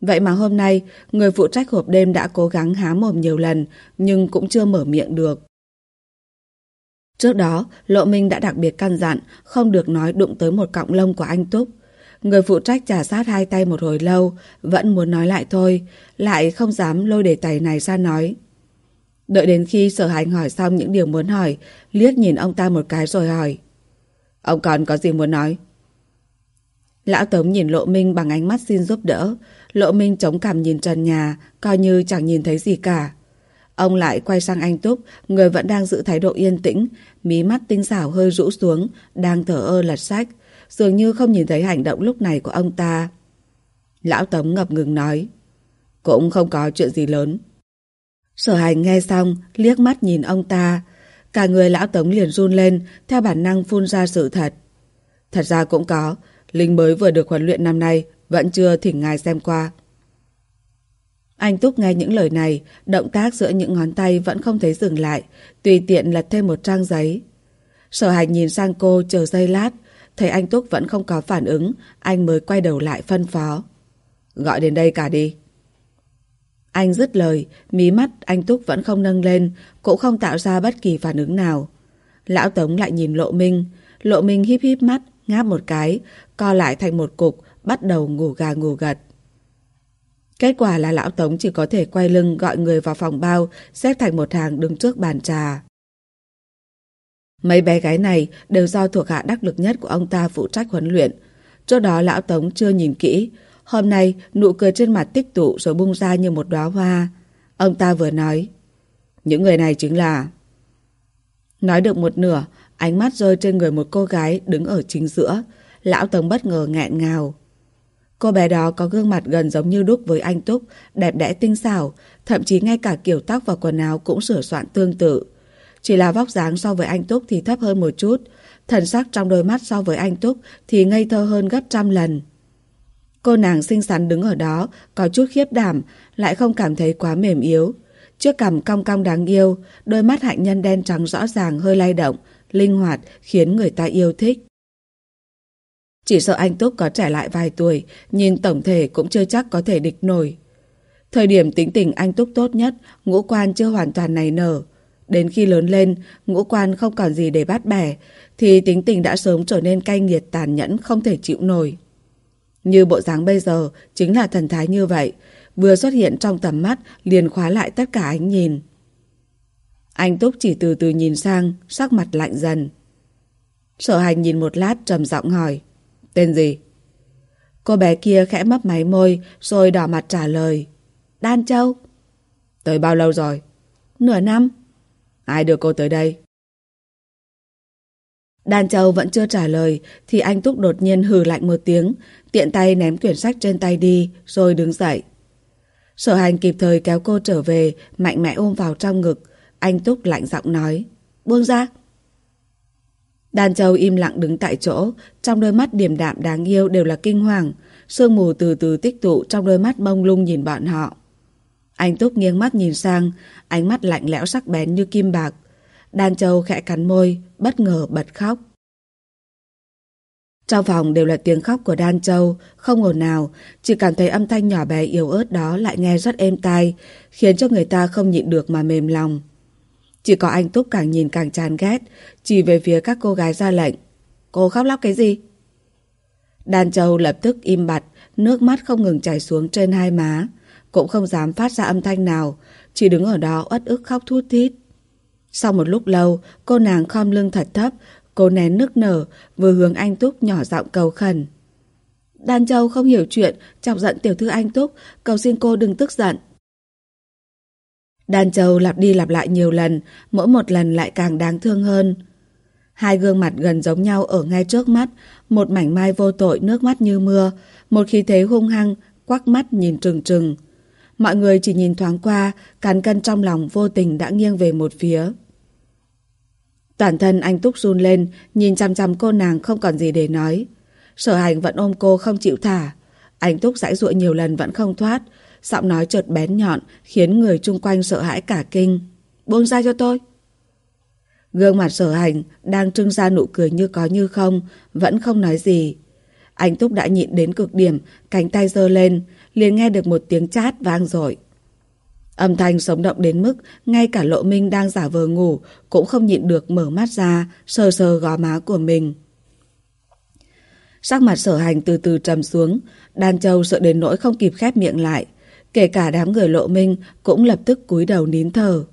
Vậy mà hôm nay, người phụ trách hộp đêm đã cố gắng há mồm nhiều lần, nhưng cũng chưa mở miệng được. Trước đó, Lộ Minh đã đặc biệt căn dặn không được nói đụng tới một cọng lông của anh Túc. Người phụ trách trả sát hai tay một hồi lâu, vẫn muốn nói lại thôi, lại không dám lôi đề tài này ra nói. Đợi đến khi sở hành hỏi xong những điều muốn hỏi, liếc nhìn ông ta một cái rồi hỏi. Ông còn có gì muốn nói? Lão Tống nhìn Lộ Minh bằng ánh mắt xin giúp đỡ. Lộ Minh chống cằm nhìn trần nhà, coi như chẳng nhìn thấy gì cả. Ông lại quay sang anh Túc, người vẫn đang giữ thái độ yên tĩnh, mí mắt tinh xảo hơi rũ xuống, đang thở ơ lật sách, dường như không nhìn thấy hành động lúc này của ông ta. Lão Tống ngập ngừng nói, cũng không có chuyện gì lớn. Sở hành nghe xong, liếc mắt nhìn ông ta. Cả người lão Tống liền run lên, theo bản năng phun ra sự thật. Thật ra cũng có, Linh mới vừa được huấn luyện năm nay, vẫn chưa thỉnh ngài xem qua. Anh Túc nghe những lời này, động tác giữa những ngón tay vẫn không thấy dừng lại, tùy tiện lật thêm một trang giấy. Sở hành nhìn sang cô chờ giây lát, thấy anh Túc vẫn không có phản ứng, anh mới quay đầu lại phân phó. Gọi đến đây cả đi. Anh dứt lời, mí mắt anh Túc vẫn không nâng lên, cũng không tạo ra bất kỳ phản ứng nào. Lão Tống lại nhìn Lộ Minh, Lộ Minh híp híp mắt, ngáp một cái, co lại thành một cục, bắt đầu ngủ gà ngủ gật. Kết quả là lão Tống chỉ có thể quay lưng gọi người vào phòng bao, xếp thành một hàng đứng trước bàn trà. Mấy bé gái này đều do thuộc hạ đắc lực nhất của ông ta phụ trách huấn luyện. Trước đó lão Tống chưa nhìn kỹ, hôm nay nụ cười trên mặt tích tụ rồi bung ra như một đóa hoa. Ông ta vừa nói, những người này chính là... Nói được một nửa, ánh mắt rơi trên người một cô gái đứng ở chính giữa. Lão Tống bất ngờ nghẹn ngào. Cô bé đó có gương mặt gần giống như đúc với anh Túc, đẹp đẽ tinh xảo, thậm chí ngay cả kiểu tóc và quần áo cũng sửa soạn tương tự. Chỉ là vóc dáng so với anh Túc thì thấp hơn một chút, thần sắc trong đôi mắt so với anh Túc thì ngây thơ hơn gấp trăm lần. Cô nàng xinh xắn đứng ở đó, có chút khiếp đảm, lại không cảm thấy quá mềm yếu. Trước cằm cong cong đáng yêu, đôi mắt hạnh nhân đen trắng rõ ràng hơi lay động, linh hoạt, khiến người ta yêu thích. Chỉ sợ anh Túc có trẻ lại vài tuổi, nhìn tổng thể cũng chưa chắc có thể địch nổi. Thời điểm tính tình anh Túc tốt nhất, ngũ quan chưa hoàn toàn nảy nở. Đến khi lớn lên, ngũ quan không còn gì để bắt bẻ, thì tính tình đã sớm trở nên cay nghiệt tàn nhẫn không thể chịu nổi. Như bộ dáng bây giờ, chính là thần thái như vậy, vừa xuất hiện trong tầm mắt liền khóa lại tất cả ánh nhìn. Anh Túc chỉ từ từ nhìn sang, sắc mặt lạnh dần. Sở hành nhìn một lát trầm giọng hỏi. Tên gì? Cô bé kia khẽ mấp máy môi rồi đỏ mặt trả lời. Đan Châu. Tới bao lâu rồi? Nửa năm. Ai đưa cô tới đây? Đan Châu vẫn chưa trả lời thì anh Túc đột nhiên hừ lạnh một tiếng, tiện tay ném quyển sách trên tay đi rồi đứng dậy. Sở hành kịp thời kéo cô trở về, mạnh mẽ ôm vào trong ngực. Anh Túc lạnh giọng nói. Buông ra. Đan Châu im lặng đứng tại chỗ, trong đôi mắt điềm đạm đáng yêu đều là kinh hoàng. Sương mù từ từ tích tụ trong đôi mắt mông lung nhìn bọn họ. Anh Túc nghiêng mắt nhìn sang, ánh mắt lạnh lẽo sắc bén như kim bạc. Đan Châu khẽ cắn môi, bất ngờ bật khóc. Trong phòng đều là tiếng khóc của Đan Châu, không ồn nào, chỉ cảm thấy âm thanh nhỏ bé yếu ớt đó lại nghe rất êm tai, khiến cho người ta không nhịn được mà mềm lòng. Chỉ có anh Túc càng nhìn càng chán ghét, chỉ về phía các cô gái ra lệnh. Cô khóc lóc cái gì? Đan Châu lập tức im bặt, nước mắt không ngừng chảy xuống trên hai má, cũng không dám phát ra âm thanh nào, chỉ đứng ở đó uất ức khóc thút thít. Sau một lúc lâu, cô nàng khom lưng thật thấp, cô nén nước nở, vừa hướng anh Túc nhỏ giọng cầu khẩn. Đan Châu không hiểu chuyện, chọc giận tiểu thư anh Túc, cầu xin cô đừng tức giận. Đan Châu lặp đi lặp lại nhiều lần, mỗi một lần lại càng đáng thương hơn. Hai gương mặt gần giống nhau ở ngay trước mắt, một mảnh mai vô tội nước mắt như mưa, một khí thế hung hăng, quắc mắt nhìn trừng trừng. Mọi người chỉ nhìn thoáng qua, cán cân trong lòng vô tình đã nghiêng về một phía. Toàn thân anh Túc run lên, nhìn chăm chăm cô nàng không còn gì để nói. Sở hành vẫn ôm cô không chịu thả. Anh Túc giải ruộng nhiều lần vẫn không thoát, giọng nói chợt bén nhọn khiến người chung quanh sợ hãi cả kinh. Buông ra cho tôi. Gương mặt sở hành đang trưng ra nụ cười như có như không, vẫn không nói gì. Anh Túc đã nhịn đến cực điểm, cánh tay giơ lên, liền nghe được một tiếng chát vang dội. Âm thanh sống động đến mức ngay cả lộ minh đang giả vờ ngủ cũng không nhịn được mở mắt ra, sờ sờ gò má của mình. Sắc mặt sở hành từ từ trầm xuống, đàn châu sợ đến nỗi không kịp khép miệng lại. Kể cả đám người lộ minh cũng lập tức cúi đầu nín thở.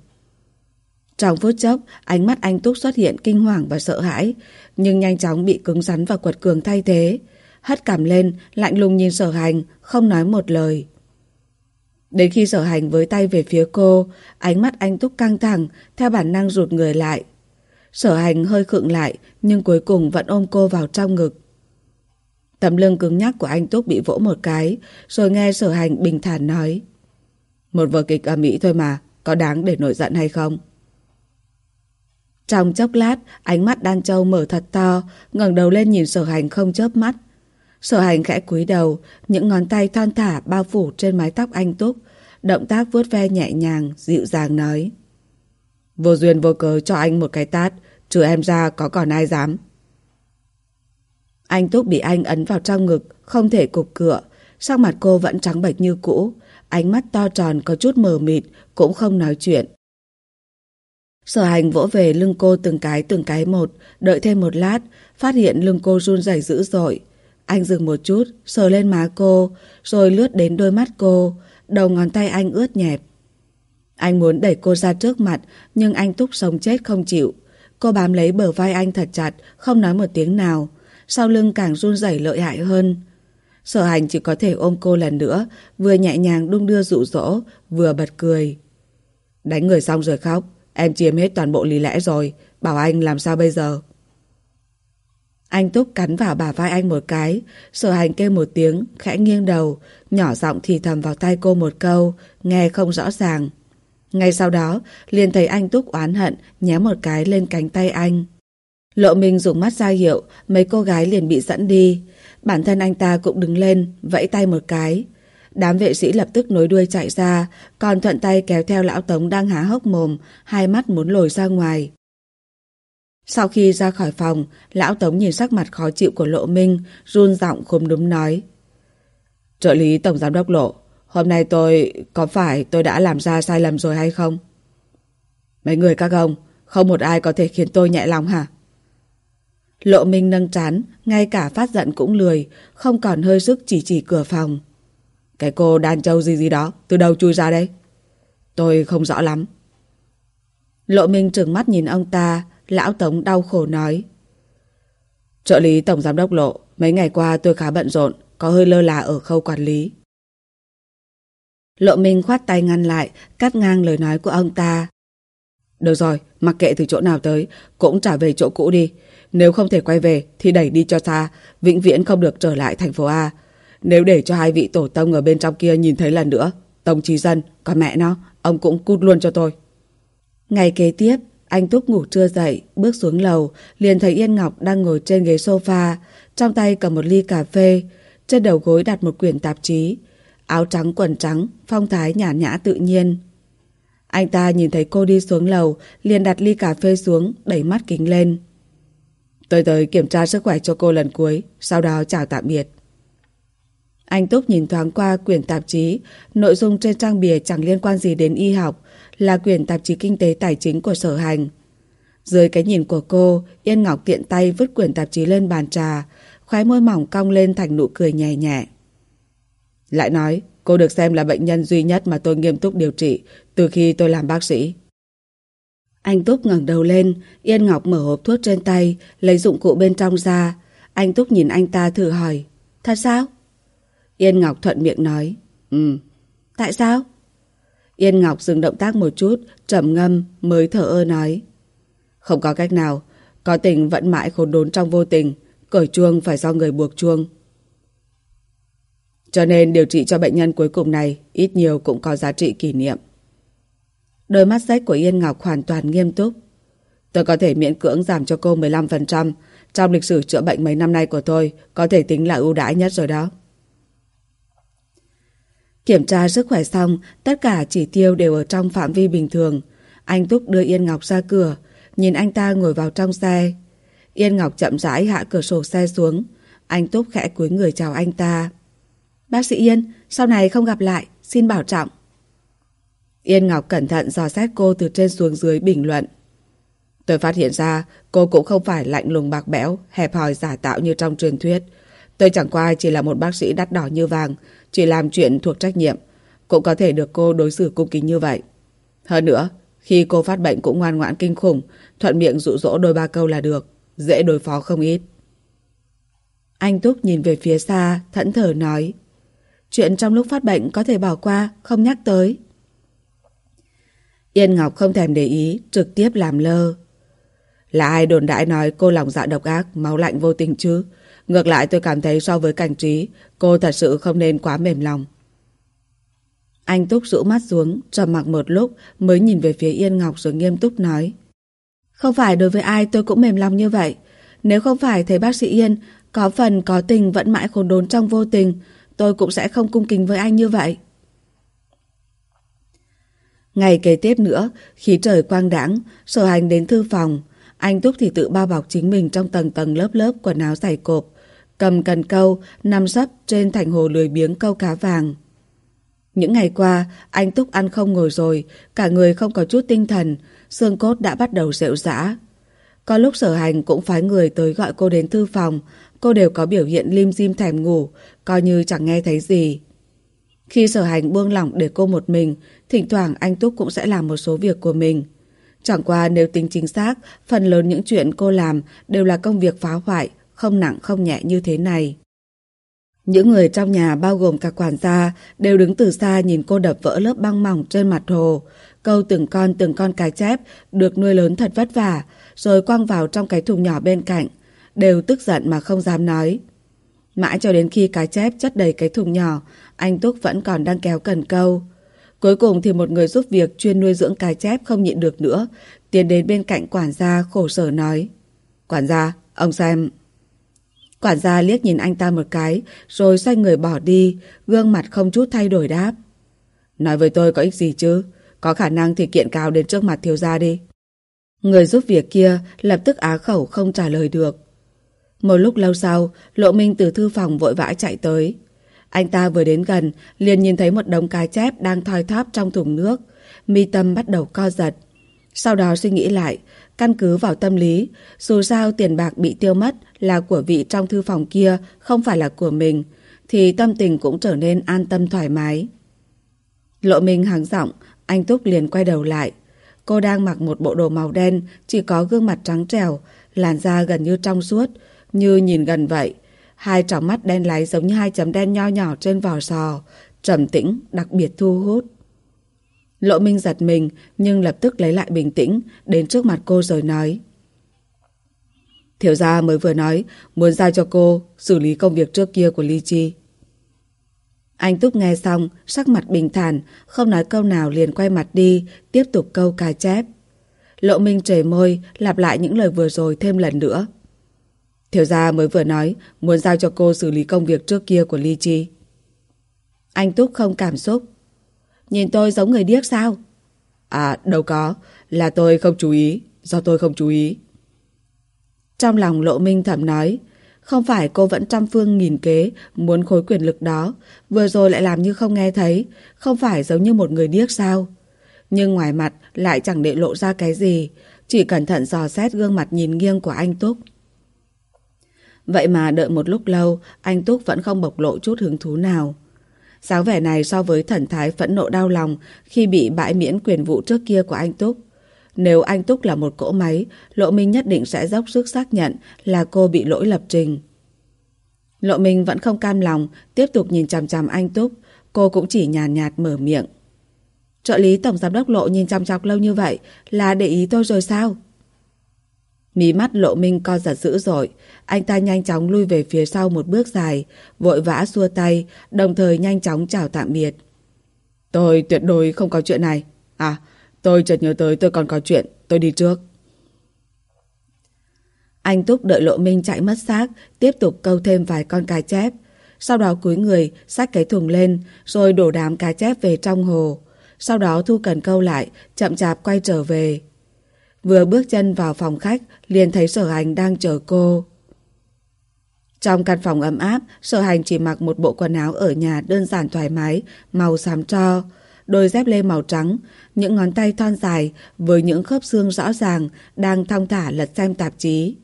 Trong phút chốc, ánh mắt anh Túc xuất hiện kinh hoàng và sợ hãi, nhưng nhanh chóng bị cứng rắn và quật cường thay thế. Hất cảm lên, lạnh lùng nhìn sở hành, không nói một lời. Đến khi sở hành với tay về phía cô, ánh mắt anh Túc căng thẳng, theo bản năng rụt người lại. Sở hành hơi khựng lại, nhưng cuối cùng vẫn ôm cô vào trong ngực. Tấm lưng cứng nhắc của anh Túc bị vỗ một cái, rồi nghe sở hành bình thản nói. Một vở kịch ở Mỹ thôi mà, có đáng để nổi giận hay không? Trong chốc lát, ánh mắt Đan Châu mở thật to, ngẩng đầu lên nhìn sở hành không chớp mắt. Sở hành khẽ cúi đầu, những ngón tay thon thả bao phủ trên mái tóc anh Túc, động tác vuốt ve nhẹ nhàng, dịu dàng nói. Vô duyên vô cớ cho anh một cái tát, trừ em ra có còn ai dám. Anh Túc bị anh ấn vào trong ngực, không thể cục cựa, sắc mặt cô vẫn trắng bệch như cũ, ánh mắt to tròn có chút mờ mịt, cũng không nói chuyện. Sở hành vỗ về lưng cô từng cái từng cái một, đợi thêm một lát, phát hiện lưng cô run rẩy dữ dội. Anh dừng một chút, sờ lên má cô, rồi lướt đến đôi mắt cô, đầu ngón tay anh ướt nhẹp. Anh muốn đẩy cô ra trước mặt, nhưng anh túc sống chết không chịu. Cô bám lấy bờ vai anh thật chặt, không nói một tiếng nào. Sau lưng càng run rẩy lợi hại hơn. Sở hành chỉ có thể ôm cô lần nữa, vừa nhẹ nhàng đung đưa dụ dỗ, vừa bật cười. Đánh người xong rồi khóc, em chiếm hết toàn bộ lý lẽ rồi, bảo anh làm sao bây giờ. Anh Túc cắn vào bả vai anh một cái, sở hành kêu một tiếng, khẽ nghiêng đầu, nhỏ giọng thì thầm vào tay cô một câu, nghe không rõ ràng. Ngay sau đó, liền thấy anh Túc oán hận, nhéo một cái lên cánh tay anh. Lộ Minh dùng mắt ra hiệu, mấy cô gái liền bị dẫn đi. Bản thân anh ta cũng đứng lên, vẫy tay một cái. Đám vệ sĩ lập tức nối đuôi chạy ra, còn thuận tay kéo theo lão Tống đang há hốc mồm, hai mắt muốn lồi ra ngoài. Sau khi ra khỏi phòng, lão Tống nhìn sắc mặt khó chịu của Lộ Minh, run giọng khum đúng nói. Trợ lý Tổng Giám đốc Lộ, hôm nay tôi, có phải tôi đã làm ra sai lầm rồi hay không? Mấy người các ông, không một ai có thể khiến tôi nhẹ lòng hả? Lộ Minh nâng chán, ngay cả phát giận cũng lười, không còn hơi sức chỉ chỉ cửa phòng. Cái cô đàn châu gì gì đó, từ đâu chui ra đây? Tôi không rõ lắm. Lộ Minh trừng mắt nhìn ông ta, lão Tống đau khổ nói. Trợ lý Tổng Giám đốc Lộ, mấy ngày qua tôi khá bận rộn, có hơi lơ là ở khâu quản lý. Lộ Minh khoát tay ngăn lại, cắt ngang lời nói của ông ta. Được rồi, mặc kệ từ chỗ nào tới, cũng trả về chỗ cũ đi. Nếu không thể quay về thì đẩy đi cho xa, vĩnh viễn không được trở lại thành phố A. Nếu để cho hai vị tổ tông ở bên trong kia nhìn thấy lần nữa, Tông Trí Dân, con mẹ nó, ông cũng cút luôn cho tôi. Ngày kế tiếp, anh Túc ngủ chưa dậy, bước xuống lầu, liền thấy Yên Ngọc đang ngồi trên ghế sofa, trong tay cầm một ly cà phê, trên đầu gối đặt một quyển tạp chí, áo trắng quần trắng, phong thái nhã nhã tự nhiên. Anh ta nhìn thấy cô đi xuống lầu, liền đặt ly cà phê xuống, đẩy mắt kính lên. Tôi tới kiểm tra sức khỏe cho cô lần cuối, sau đó chào tạm biệt. Anh Túc nhìn thoáng qua quyển tạp chí, nội dung trên trang bìa chẳng liên quan gì đến y học, là quyển tạp chí kinh tế tài chính của sở hành. Dưới cái nhìn của cô, Yên Ngọc tiện tay vứt quyển tạp chí lên bàn trà, khóe môi mỏng cong lên thành nụ cười nhẹ nhẹ. Lại nói, cô được xem là bệnh nhân duy nhất mà tôi nghiêm túc điều trị từ khi tôi làm bác sĩ. Anh Túc ngẩng đầu lên, Yên Ngọc mở hộp thuốc trên tay, lấy dụng cụ bên trong ra. Anh Túc nhìn anh ta thử hỏi, thật sao? Yên Ngọc thuận miệng nói, ừ. Tại sao? Yên Ngọc dừng động tác một chút, trầm ngâm, mới thở ơ nói. Không có cách nào, có tình vẫn mãi khốn đốn trong vô tình, cởi chuông phải do người buộc chuông. Cho nên điều trị cho bệnh nhân cuối cùng này ít nhiều cũng có giá trị kỷ niệm. Đôi mắt sách của Yên Ngọc hoàn toàn nghiêm túc. Tôi có thể miễn cưỡng giảm cho cô 15%. Trong lịch sử chữa bệnh mấy năm nay của tôi, có thể tính là ưu đãi nhất rồi đó. Kiểm tra sức khỏe xong, tất cả chỉ tiêu đều ở trong phạm vi bình thường. Anh Túc đưa Yên Ngọc ra cửa, nhìn anh ta ngồi vào trong xe. Yên Ngọc chậm rãi hạ cửa sổ xe xuống. Anh Túc khẽ cúi người chào anh ta. Bác sĩ Yên, sau này không gặp lại, xin bảo trọng. Yên Ngọc cẩn thận dò xét cô từ trên xuống dưới bình luận. Tôi phát hiện ra cô cũng không phải lạnh lùng bạc bẽo, hẹp hòi giả tạo như trong truyền thuyết. Tôi chẳng qua chỉ là một bác sĩ đắt đỏ như vàng, chỉ làm chuyện thuộc trách nhiệm. Cũng có thể được cô đối xử cung kính như vậy. Hơn nữa, khi cô phát bệnh cũng ngoan ngoãn kinh khủng, thuận miệng dụ dỗ đôi ba câu là được, dễ đối phó không ít. Anh Túc nhìn về phía xa, thẫn thờ nói. Chuyện trong lúc phát bệnh có thể bỏ qua, không nhắc tới. Yên Ngọc không thèm để ý, trực tiếp làm lơ. Là ai đồn đại nói cô lòng dạ độc ác, máu lạnh vô tình chứ? Ngược lại tôi cảm thấy so với cảnh trí, cô thật sự không nên quá mềm lòng. Anh Túc rũ mắt xuống, trầm mặc một lúc mới nhìn về phía Yên Ngọc rồi nghiêm túc nói. Không phải đối với ai tôi cũng mềm lòng như vậy. Nếu không phải thấy bác sĩ Yên có phần có tình vẫn mãi khốn đốn trong vô tình, tôi cũng sẽ không cung kính với anh như vậy. Ngày kế tiếp nữa, khí trời quang đãng, sở hành đến thư phòng. Anh Túc thì tự bao bọc chính mình trong tầng tầng lớp lớp quần áo dày cộp, cầm cần câu, nằm sấp trên thành hồ lười biếng câu cá vàng. Những ngày qua, anh Túc ăn không ngồi rồi, cả người không có chút tinh thần, xương cốt đã bắt đầu rệu rã. Có lúc sở hành cũng phái người tới gọi cô đến thư phòng, cô đều có biểu hiện lim dim thèm ngủ, coi như chẳng nghe thấy gì. Khi sở hành buông lỏng để cô một mình, thỉnh thoảng anh Túc cũng sẽ làm một số việc của mình. Chẳng qua nếu tính chính xác, phần lớn những chuyện cô làm đều là công việc phá hoại, không nặng không nhẹ như thế này. Những người trong nhà bao gồm cả quản gia đều đứng từ xa nhìn cô đập vỡ lớp băng mỏng trên mặt hồ, câu từng con từng con cá chép được nuôi lớn thật vất vả, rồi quăng vào trong cái thùng nhỏ bên cạnh. đều tức giận mà không dám nói. Mãi cho đến khi cái chép chất đầy cái thùng nhỏ, anh Túc vẫn còn đang kéo cần câu. Cuối cùng thì một người giúp việc chuyên nuôi dưỡng cái chép không nhịn được nữa, tiến đến bên cạnh quản gia khổ sở nói. Quản gia, ông xem... Quản gia liếc nhìn anh ta một cái, rồi xoay người bỏ đi, gương mặt không chút thay đổi đáp. Nói với tôi có ích gì chứ? Có khả năng thì kiện cáo đến trước mặt thiếu gia đi. Người giúp việc kia lập tức á khẩu không trả lời được. Một lúc lâu sau, Lộ Minh từ thư phòng vội vã chạy tới. Anh ta vừa đến gần, liền nhìn thấy một đống cá chép đang thoi thóp trong thùng nước. Mi tâm bắt đầu co giật. Sau đó suy nghĩ lại, căn cứ vào tâm lý, dù sao tiền bạc bị tiêu mất là của vị trong thư phòng kia, không phải là của mình, thì tâm tình cũng trở nên an tâm thoải mái. Lộ Minh hắng giọng, anh Túc liền quay đầu lại. Cô đang mặc một bộ đồ màu đen, chỉ có gương mặt trắng trèo, làn da gần như trong suốt, như nhìn gần vậy. Hai tròng mắt đen láy giống như hai chấm đen nho nhỏ trên vỏ sò, trầm tĩnh, đặc biệt thu hút. Lộ Minh giật mình, nhưng lập tức lấy lại bình tĩnh, đến trước mặt cô rồi nói. Thiếu gia mới vừa nói, muốn giao cho cô xử lý công việc trước kia của Ly Chi. Anh Túc nghe xong, sắc mặt bình thản, không nói câu nào liền quay mặt đi, tiếp tục câu ca chép. Lộ Minh trề môi, lặp lại những lời vừa rồi thêm lần nữa. Thiếu gia mới vừa nói, muốn giao cho cô xử lý công việc trước kia của Ly Chi. Anh Túc không cảm xúc. Nhìn tôi giống người điếc sao? À, đâu có, là tôi không chú ý, do tôi không chú ý. Trong lòng Lộ Minh thầm nói, không phải cô vẫn trăm phương nghìn kế muốn khối quyền lực đó, vừa rồi lại làm như không nghe thấy, không phải giống như một người điếc sao? Nhưng ngoài mặt lại chẳng để lộ ra cái gì, chỉ cẩn thận dò xét gương mặt nhìn nghiêng của anh Túc. Vậy mà đợi một lúc lâu, anh Túc vẫn không bộc lộ chút hứng thú nào. Sáng vẻ này so với thần thái phẫn nộ đau lòng khi bị bãi miễn quyền vụ trước kia của anh Túc. Nếu anh Túc là một cỗ máy, Lộ Minh nhất định sẽ dốc sức xác nhận là cô bị lỗi lập trình. Lộ Minh vẫn không cam lòng, tiếp tục nhìn chằm chằm anh Túc, cô cũng chỉ nhàn nhạt, nhạt mở miệng. Trợ lý tổng giám đốc Lộ nhìn chằm chọc lâu như vậy là để ý tôi rồi sao? Mí mắt Lộ Minh co giật dữ dội, anh ta nhanh chóng lui về phía sau một bước dài, vội vã xua tay, đồng thời nhanh chóng chào tạm biệt. Tôi tuyệt đối không có chuyện này. À, tôi chợt nhớ tới tôi còn có chuyện, tôi đi trước. Anh Túc đợi Lộ Minh chạy mất xác, tiếp tục câu thêm vài con cá chép. Sau đó cúi người, xách cái thùng lên, rồi đổ đám cá chép về trong hồ. Sau đó thu cần câu lại, chậm chạp quay trở về. Vừa bước chân vào phòng khách, liền thấy sở hành đang chờ cô. Trong căn phòng ấm áp, sở hành chỉ mặc một bộ quần áo ở nhà đơn giản thoải mái, màu xám cho, đôi dép lê màu trắng, những ngón tay thon dài với những khớp xương rõ ràng đang thong thả lật xem tạp chí.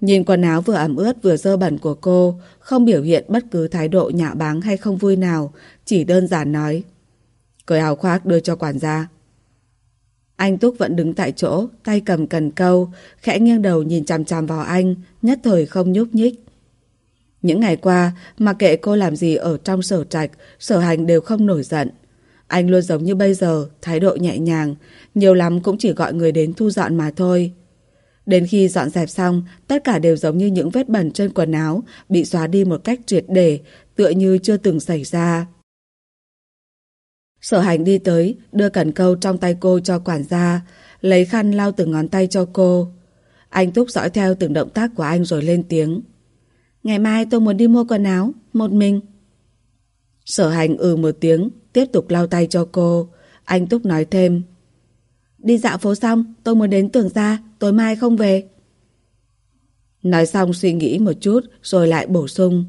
Nhìn quần áo vừa ẩm ướt vừa dơ bẩn của cô, không biểu hiện bất cứ thái độ nhạo báng hay không vui nào, chỉ đơn giản nói. Cởi áo khoác đưa cho quản gia. Anh Túc vẫn đứng tại chỗ, tay cầm cần câu, khẽ nghiêng đầu nhìn chằm chằm vào anh, nhất thời không nhúc nhích. Những ngày qua, mặc kệ cô làm gì ở trong sở trạch, sở hành đều không nổi giận. Anh luôn giống như bây giờ, thái độ nhẹ nhàng, nhiều lắm cũng chỉ gọi người đến thu dọn mà thôi. Đến khi dọn dẹp xong, tất cả đều giống như những vết bẩn trên quần áo, bị xóa đi một cách triệt để, tựa như chưa từng xảy ra. Sở hành đi tới, đưa cần câu trong tay cô cho quản gia, lấy khăn lau từng ngón tay cho cô. Anh Túc dõi theo từng động tác của anh rồi lên tiếng. Ngày mai tôi muốn đi mua quần áo, một mình. Sở hành ừ một tiếng, tiếp tục lau tay cho cô. Anh Túc nói thêm. Đi dạo phố xong, tôi muốn đến tường ra, tối mai không về. Nói xong suy nghĩ một chút rồi lại bổ sung.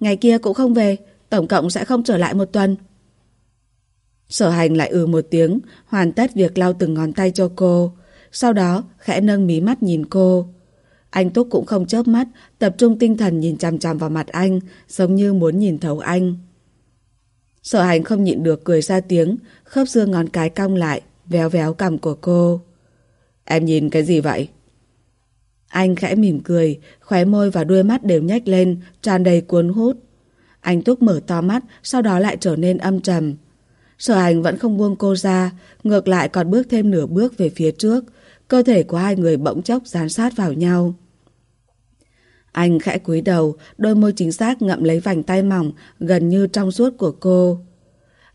Ngày kia cũng không về, tổng cộng sẽ không trở lại một tuần. Sở hành lại ừ một tiếng, hoàn tất việc lau từng ngón tay cho cô. Sau đó, khẽ nâng mí mắt nhìn cô. Anh Túc cũng không chớp mắt, tập trung tinh thần nhìn chằm chằm vào mặt anh, giống như muốn nhìn thấu anh. Sở hành không nhịn được cười ra tiếng, khớp xương ngón cái cong lại, véo véo cằm của cô. Em nhìn cái gì vậy? Anh khẽ mỉm cười, khóe môi và đuôi mắt đều nhếch lên, tràn đầy cuốn hút. Anh Túc mở to mắt, sau đó lại trở nên âm trầm. Sở hành vẫn không buông cô ra, ngược lại còn bước thêm nửa bước về phía trước. Cơ thể của hai người bỗng chốc dán sát vào nhau. Anh khẽ cúi đầu, đôi môi chính xác ngậm lấy vành tay mỏng, gần như trong suốt của cô.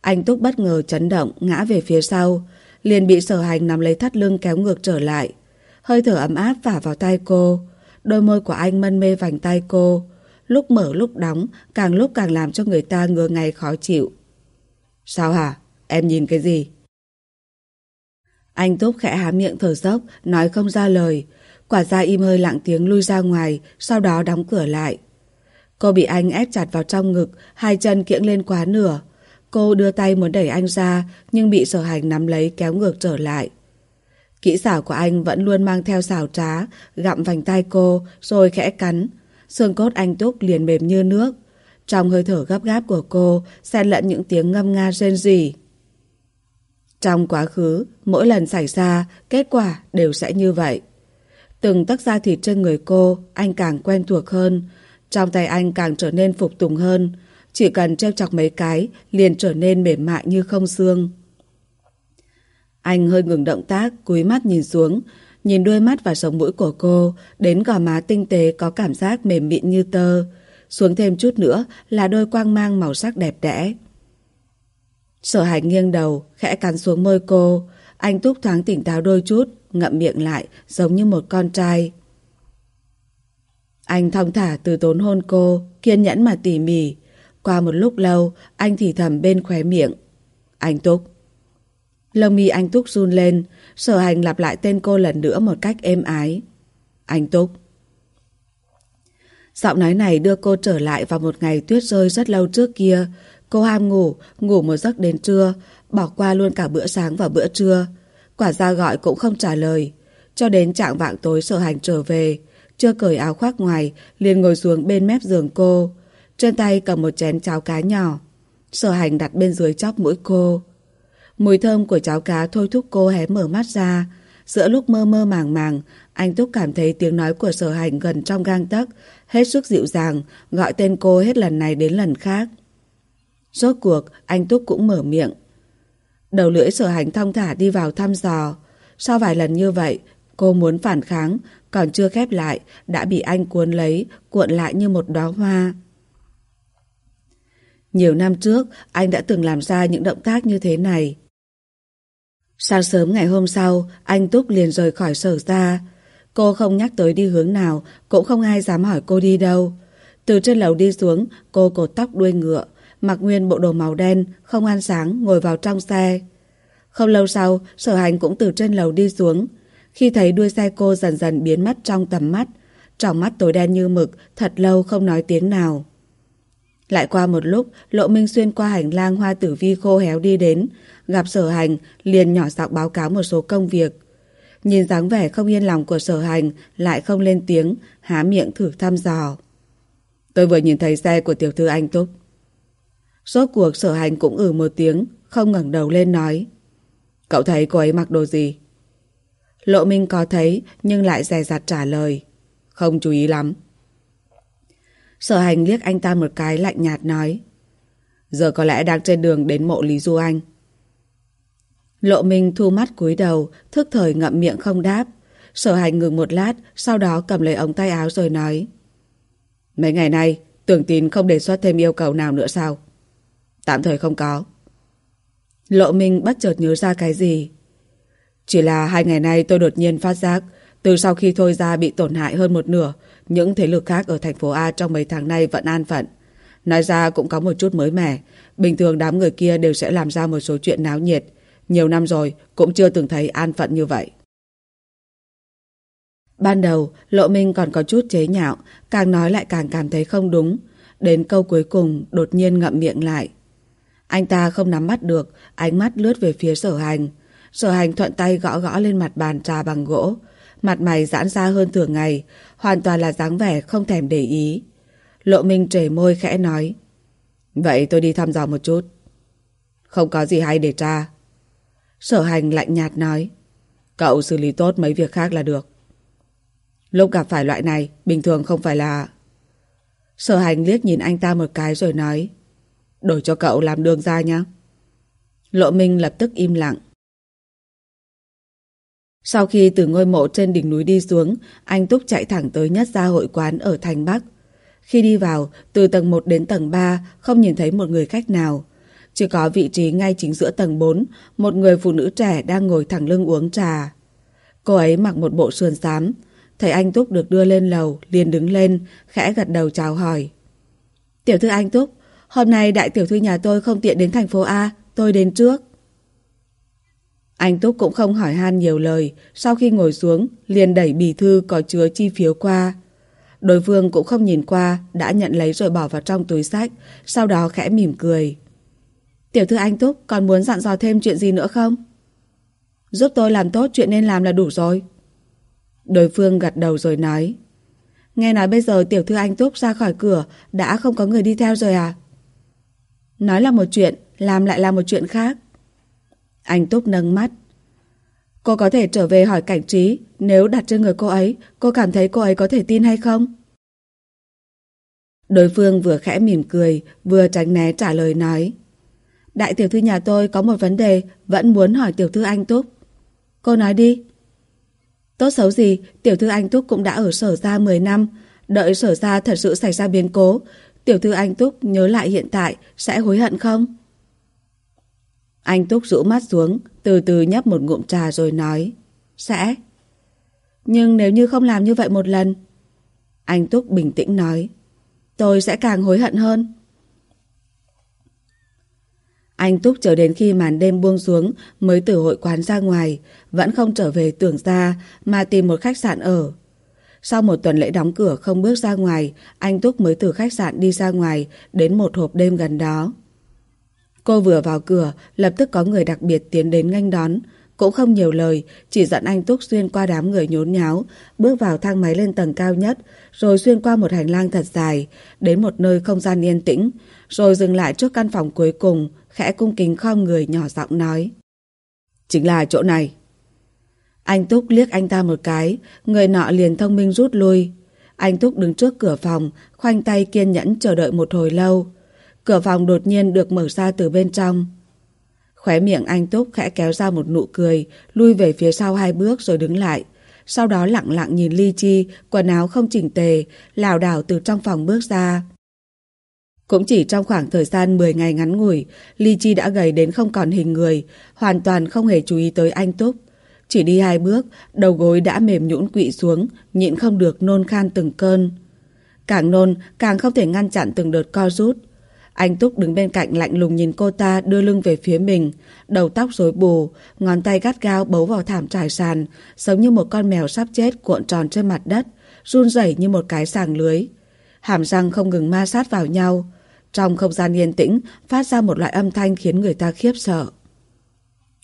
Anh Túc bất ngờ chấn động, ngã về phía sau, liền bị sở hành nắm lấy thắt lưng kéo ngược trở lại. Hơi thở ấm áp phả vào tay cô, đôi môi của anh mân mê vành tay cô. Lúc mở lúc đóng, càng lúc càng làm cho người ta ngứa ngay khó chịu. Sao hả? Em nhìn cái gì? Anh Túc khẽ há miệng thở dốc, nói không ra lời. Quả ra im hơi lặng tiếng lui ra ngoài, sau đó đóng cửa lại. Cô bị anh ép chặt vào trong ngực, hai chân kiễng lên quá nửa. Cô đưa tay muốn đẩy anh ra, nhưng bị sở hành nắm lấy kéo ngược trở lại. Kỹ xảo của anh vẫn luôn mang theo xảo trá, gặm vành tay cô, rồi khẽ cắn. Xương cốt anh Túc liền mềm như nước. Trong hơi thở gấp gáp của cô, xen lẫn những tiếng ngâm nga rên rỉ. Trong quá khứ, mỗi lần xảy ra, kết quả đều sẽ như vậy. Từng tấc da thịt trên người cô, anh càng quen thuộc hơn. Trong tay anh càng trở nên phục tùng hơn. Chỉ cần treo chọc mấy cái, liền trở nên mềm mại như không xương. Anh hơi ngừng động tác, cúi mắt nhìn xuống, nhìn đôi mắt và sống mũi của cô, đến gò má tinh tế có cảm giác mềm mịn như tơ. Xuống thêm chút nữa là đôi quang mang màu sắc đẹp đẽ. Sở hành nghiêng đầu, khẽ cắn xuống môi cô. Anh túc thoáng tỉnh táo đôi chút, ngậm miệng lại, giống như một con trai. Anh thong thả từ tốn hôn cô, kiên nhẫn mà tỉ mỉ. Qua một lúc lâu, anh thì thầm bên khóe miệng. Anh Túc. Lông mi anh Túc run lên, sở hành lặp lại tên cô lần nữa một cách êm ái. Anh Túc. Giọng nói này đưa cô trở lại vào một ngày tuyết rơi rất lâu trước kia. Cô ham ngủ, ngủ một giấc đến trưa, bỏ qua luôn cả bữa sáng và bữa trưa. Quả ra gọi cũng không trả lời. Cho đến trạng vạng tối sở hành trở về, chưa cởi áo khoác ngoài, liền ngồi xuống bên mép giường cô. Trên tay cầm một chén cháo cá nhỏ. Sở hành đặt bên dưới chóp mũi cô. Mùi thơm của cháo cá thôi thúc cô hé mở mắt ra. Giữa lúc mơ mơ màng màng, anh Túc cảm thấy tiếng nói của sở hành gần trong gang tấc, hết sức dịu dàng, gọi tên cô hết lần này đến lần khác. Rốt cuộc, anh Túc cũng mở miệng. Đầu lưỡi sở hành thong thả đi vào thăm dò. Sau vài lần như vậy, cô muốn phản kháng, còn chưa khép lại, đã bị anh cuốn lấy, cuộn lại như một đóa hoa. Nhiều năm trước, anh đã từng làm ra những động tác như thế này. Sáng sớm ngày hôm sau, anh Túc liền rời khỏi sở ra. Cô không nhắc tới đi hướng nào, cũng không ai dám hỏi cô đi đâu. Từ trên lầu đi xuống, cô cột tóc đuôi ngựa, mặc nguyên bộ đồ màu đen, không ăn sáng, ngồi vào trong xe. Không lâu sau, sở hành cũng từ trên lầu đi xuống. Khi thấy đuôi xe cô dần dần biến mất trong tầm mắt, trong mắt tối đen như mực, thật lâu không nói tiếng nào. Lại qua một lúc, Lộ Minh xuyên qua hành lang hoa tử vi khô héo đi đến, gặp sở hành, liền nhỏ giọng báo cáo một số công việc. Nhìn dáng vẻ không yên lòng của sở hành, lại không lên tiếng, há miệng thử thăm dò. Tôi vừa nhìn thấy xe của tiểu thư anh Túc. Rốt cuộc sở hành cũng ử một tiếng, không ngẩng đầu lên nói. Cậu thấy cô ấy mặc đồ gì? Lộ Minh có thấy, nhưng lại dè dặt trả lời. Không chú ý lắm. Sở hành liếc anh ta một cái lạnh nhạt nói. Giờ có lẽ đang trên đường đến mộ Lý Du Anh. Lộ Minh thu mắt cúi đầu, thức thời ngậm miệng không đáp. Sở hành ngừng một lát, sau đó cầm lấy ống tay áo rồi nói. Mấy ngày nay, tưởng tín không đề xuất thêm yêu cầu nào nữa sao? Tạm thời không có. Lộ Minh bất chợt nhớ ra cái gì. Chỉ là hai ngày nay tôi đột nhiên phát giác, từ sau khi thôi ra bị tổn hại hơn một nửa, những thế lực khác ở thành phố A trong mấy tháng nay vẫn an phận. Nói ra cũng có một chút mới mẻ. Bình thường đám người kia đều sẽ làm ra một số chuyện náo nhiệt. Nhiều năm rồi cũng chưa từng thấy an phận như vậy. Ban đầu, Lộ Minh còn có chút chế nhạo, càng nói lại càng cảm thấy không đúng. Đến câu cuối cùng, đột nhiên ngậm miệng lại. Anh ta không nắm mắt được, ánh mắt lướt về phía sở hành. Sở hành thuận tay gõ gõ lên mặt bàn trà bằng gỗ. Mặt mày giãn ra hơn thường ngày, hoàn toàn là dáng vẻ không thèm để ý. Lộ Minh trề môi khẽ nói. Vậy tôi đi thăm dò một chút. Không có gì hay để tra. Sở hành lạnh nhạt nói. Cậu xử lý tốt mấy việc khác là được. Lúc gặp phải loại này, bình thường không phải là... Sở hành liếc nhìn anh ta một cái rồi nói. Đổi cho cậu làm đường ra nhé. Lộ Minh lập tức im lặng. Sau khi từ ngôi mộ trên đỉnh núi đi xuống, anh Túc chạy thẳng tới nhất gia hội quán ở thành Bắc. Khi đi vào, từ tầng 1 đến tầng 3 không nhìn thấy một người khách nào. Chỉ có vị trí ngay chính giữa tầng 4, một người phụ nữ trẻ đang ngồi thẳng lưng uống trà. Cô ấy mặc một bộ sườn xám. Thấy anh Túc được đưa lên lầu, liền đứng lên, khẽ gật đầu chào hỏi. Tiểu thư anh Túc, hôm nay đại tiểu thư nhà tôi không tiện đến thành phố A, tôi đến trước. Anh Túc cũng không hỏi han nhiều lời, sau khi ngồi xuống, liền đẩy bì thư có chứa chi phiếu qua. Đối phương cũng không nhìn qua, đã nhận lấy rồi bỏ vào trong túi sách, sau đó khẽ mỉm cười. Tiểu thư anh Túc còn muốn dặn dò thêm chuyện gì nữa không? Giúp tôi làm tốt chuyện nên làm là đủ rồi. Đối phương gật đầu rồi nói. Nghe nói bây giờ tiểu thư anh Túc ra khỏi cửa đã không có người đi theo rồi à? Nói là một chuyện, làm lại là một chuyện khác. Anh Túc nâng mắt. Cô có thể trở về hỏi cảnh trí, nếu đặt trên người cô ấy, cô cảm thấy cô ấy có thể tin hay không? Đối phương vừa khẽ mỉm cười, vừa tránh né trả lời nói. Đại tiểu thư nhà tôi có một vấn đề, vẫn muốn hỏi tiểu thư anh Túc. Cô nói đi. Tốt xấu gì, tiểu thư anh Túc cũng đã ở sở ra 10 năm. Đợi sở ra thật sự xảy ra biến cố, tiểu thư anh Túc nhớ lại hiện tại sẽ hối hận không? Anh Túc rũ mắt xuống, từ từ nhấp một ngụm trà rồi nói. Sẽ. Nhưng nếu như không làm như vậy một lần. Anh Túc bình tĩnh nói. Tôi sẽ càng hối hận hơn. Anh Túc chờ đến khi màn đêm buông xuống mới từ hội quán ra ngoài, vẫn không trở về tưởng ra mà tìm một khách sạn ở. Sau một tuần lễ đóng cửa không bước ra ngoài, anh Túc mới từ khách sạn đi ra ngoài đến một hộp đêm gần đó. Cô vừa vào cửa, lập tức có người đặc biệt tiến đến nghênh đón. Cũng không nhiều lời, chỉ dẫn anh Túc xuyên qua đám người nhốn nháo, bước vào thang máy lên tầng cao nhất, rồi xuyên qua một hành lang thật dài, đến một nơi không gian yên tĩnh, rồi dừng lại trước căn phòng cuối cùng, khẽ cung kính khom người nhỏ giọng nói. Chính là chỗ này. Anh Túc liếc anh ta một cái, người nọ liền thông minh rút lui. Anh Túc đứng trước cửa phòng, khoanh tay kiên nhẫn chờ đợi một hồi lâu. Cửa phòng đột nhiên được mở ra từ bên trong. Khóe miệng anh Túc khẽ kéo ra một nụ cười, lui về phía sau hai bước rồi đứng lại. Sau đó lặng lặng nhìn Ly Chi, quần áo không chỉnh tề, lảo đảo từ trong phòng bước ra. Cũng chỉ trong khoảng thời gian 10 ngày ngắn ngủi, Ly Chi đã gầy đến không còn hình người, hoàn toàn không hề chú ý tới anh Túc. Chỉ đi hai bước, đầu gối đã mềm nhũn quỵ xuống, nhịn không được nôn khan từng cơn. Càng nôn, càng không thể ngăn chặn từng đợt co rút. Anh Túc đứng bên cạnh lạnh lùng nhìn cô ta đưa lưng về phía mình, đầu tóc rối bù, ngón tay gắt gao bấu vào thảm trải sàn, giống như một con mèo sắp chết cuộn tròn trên mặt đất, run rẩy như một cái sàng lưới. Hàm răng không ngừng ma sát vào nhau. Trong không gian yên tĩnh, phát ra một loại âm thanh khiến người ta khiếp sợ.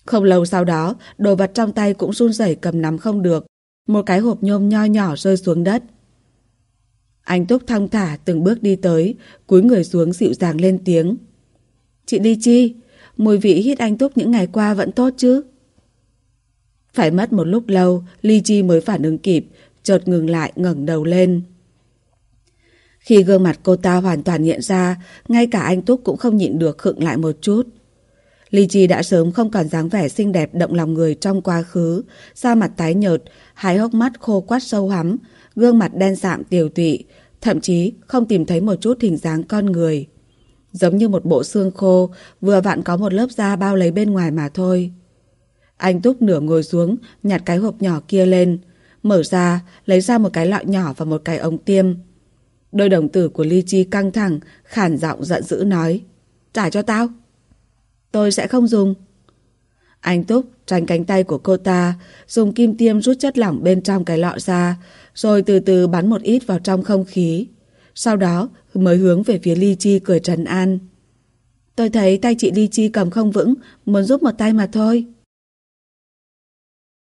Không lâu sau đó, đồ vật trong tay cũng run rẩy cầm nắm không được. Một cái hộp nhôm nho nhỏ rơi xuống đất. Anh Túc thong thả từng bước đi tới, cúi người xuống dịu dàng lên tiếng. Chị ly chi? Mùi vị hít anh Túc những ngày qua vẫn tốt chứ? Phải mất một lúc lâu, Ly Chi mới phản ứng kịp, chợt ngừng lại ngẩng đầu lên. Khi gương mặt cô ta hoàn toàn hiện ra, ngay cả anh Túc cũng không nhịn được khựng lại một chút. Ly Chi đã sớm không còn dáng vẻ xinh đẹp động lòng người trong quá khứ, da mặt tái nhợt, hai hốc mắt khô quắt sâu hắm, gương mặt đen sạm tiều tụy, thậm chí không tìm thấy một chút hình dáng con người. Giống như một bộ xương khô, vừa vặn có một lớp da bao lấy bên ngoài mà thôi. Anh Túc nửa ngồi xuống, nhặt cái hộp nhỏ kia lên, mở ra, lấy ra một cái lọ nhỏ và một cái ống tiêm. Đôi đồng tử của Ly Chi căng thẳng, khản giọng giận dữ nói. Trả cho tao. Tôi sẽ không dùng. Anh Túc tránh cánh tay của cô ta, dùng kim tiêm rút chất lỏng bên trong cái lọ ra, rồi từ từ bắn một ít vào trong không khí. Sau đó mới hướng về phía Ly Chi cười trần an. Tôi thấy tay chị Ly Chi cầm không vững, muốn giúp một tay mà thôi.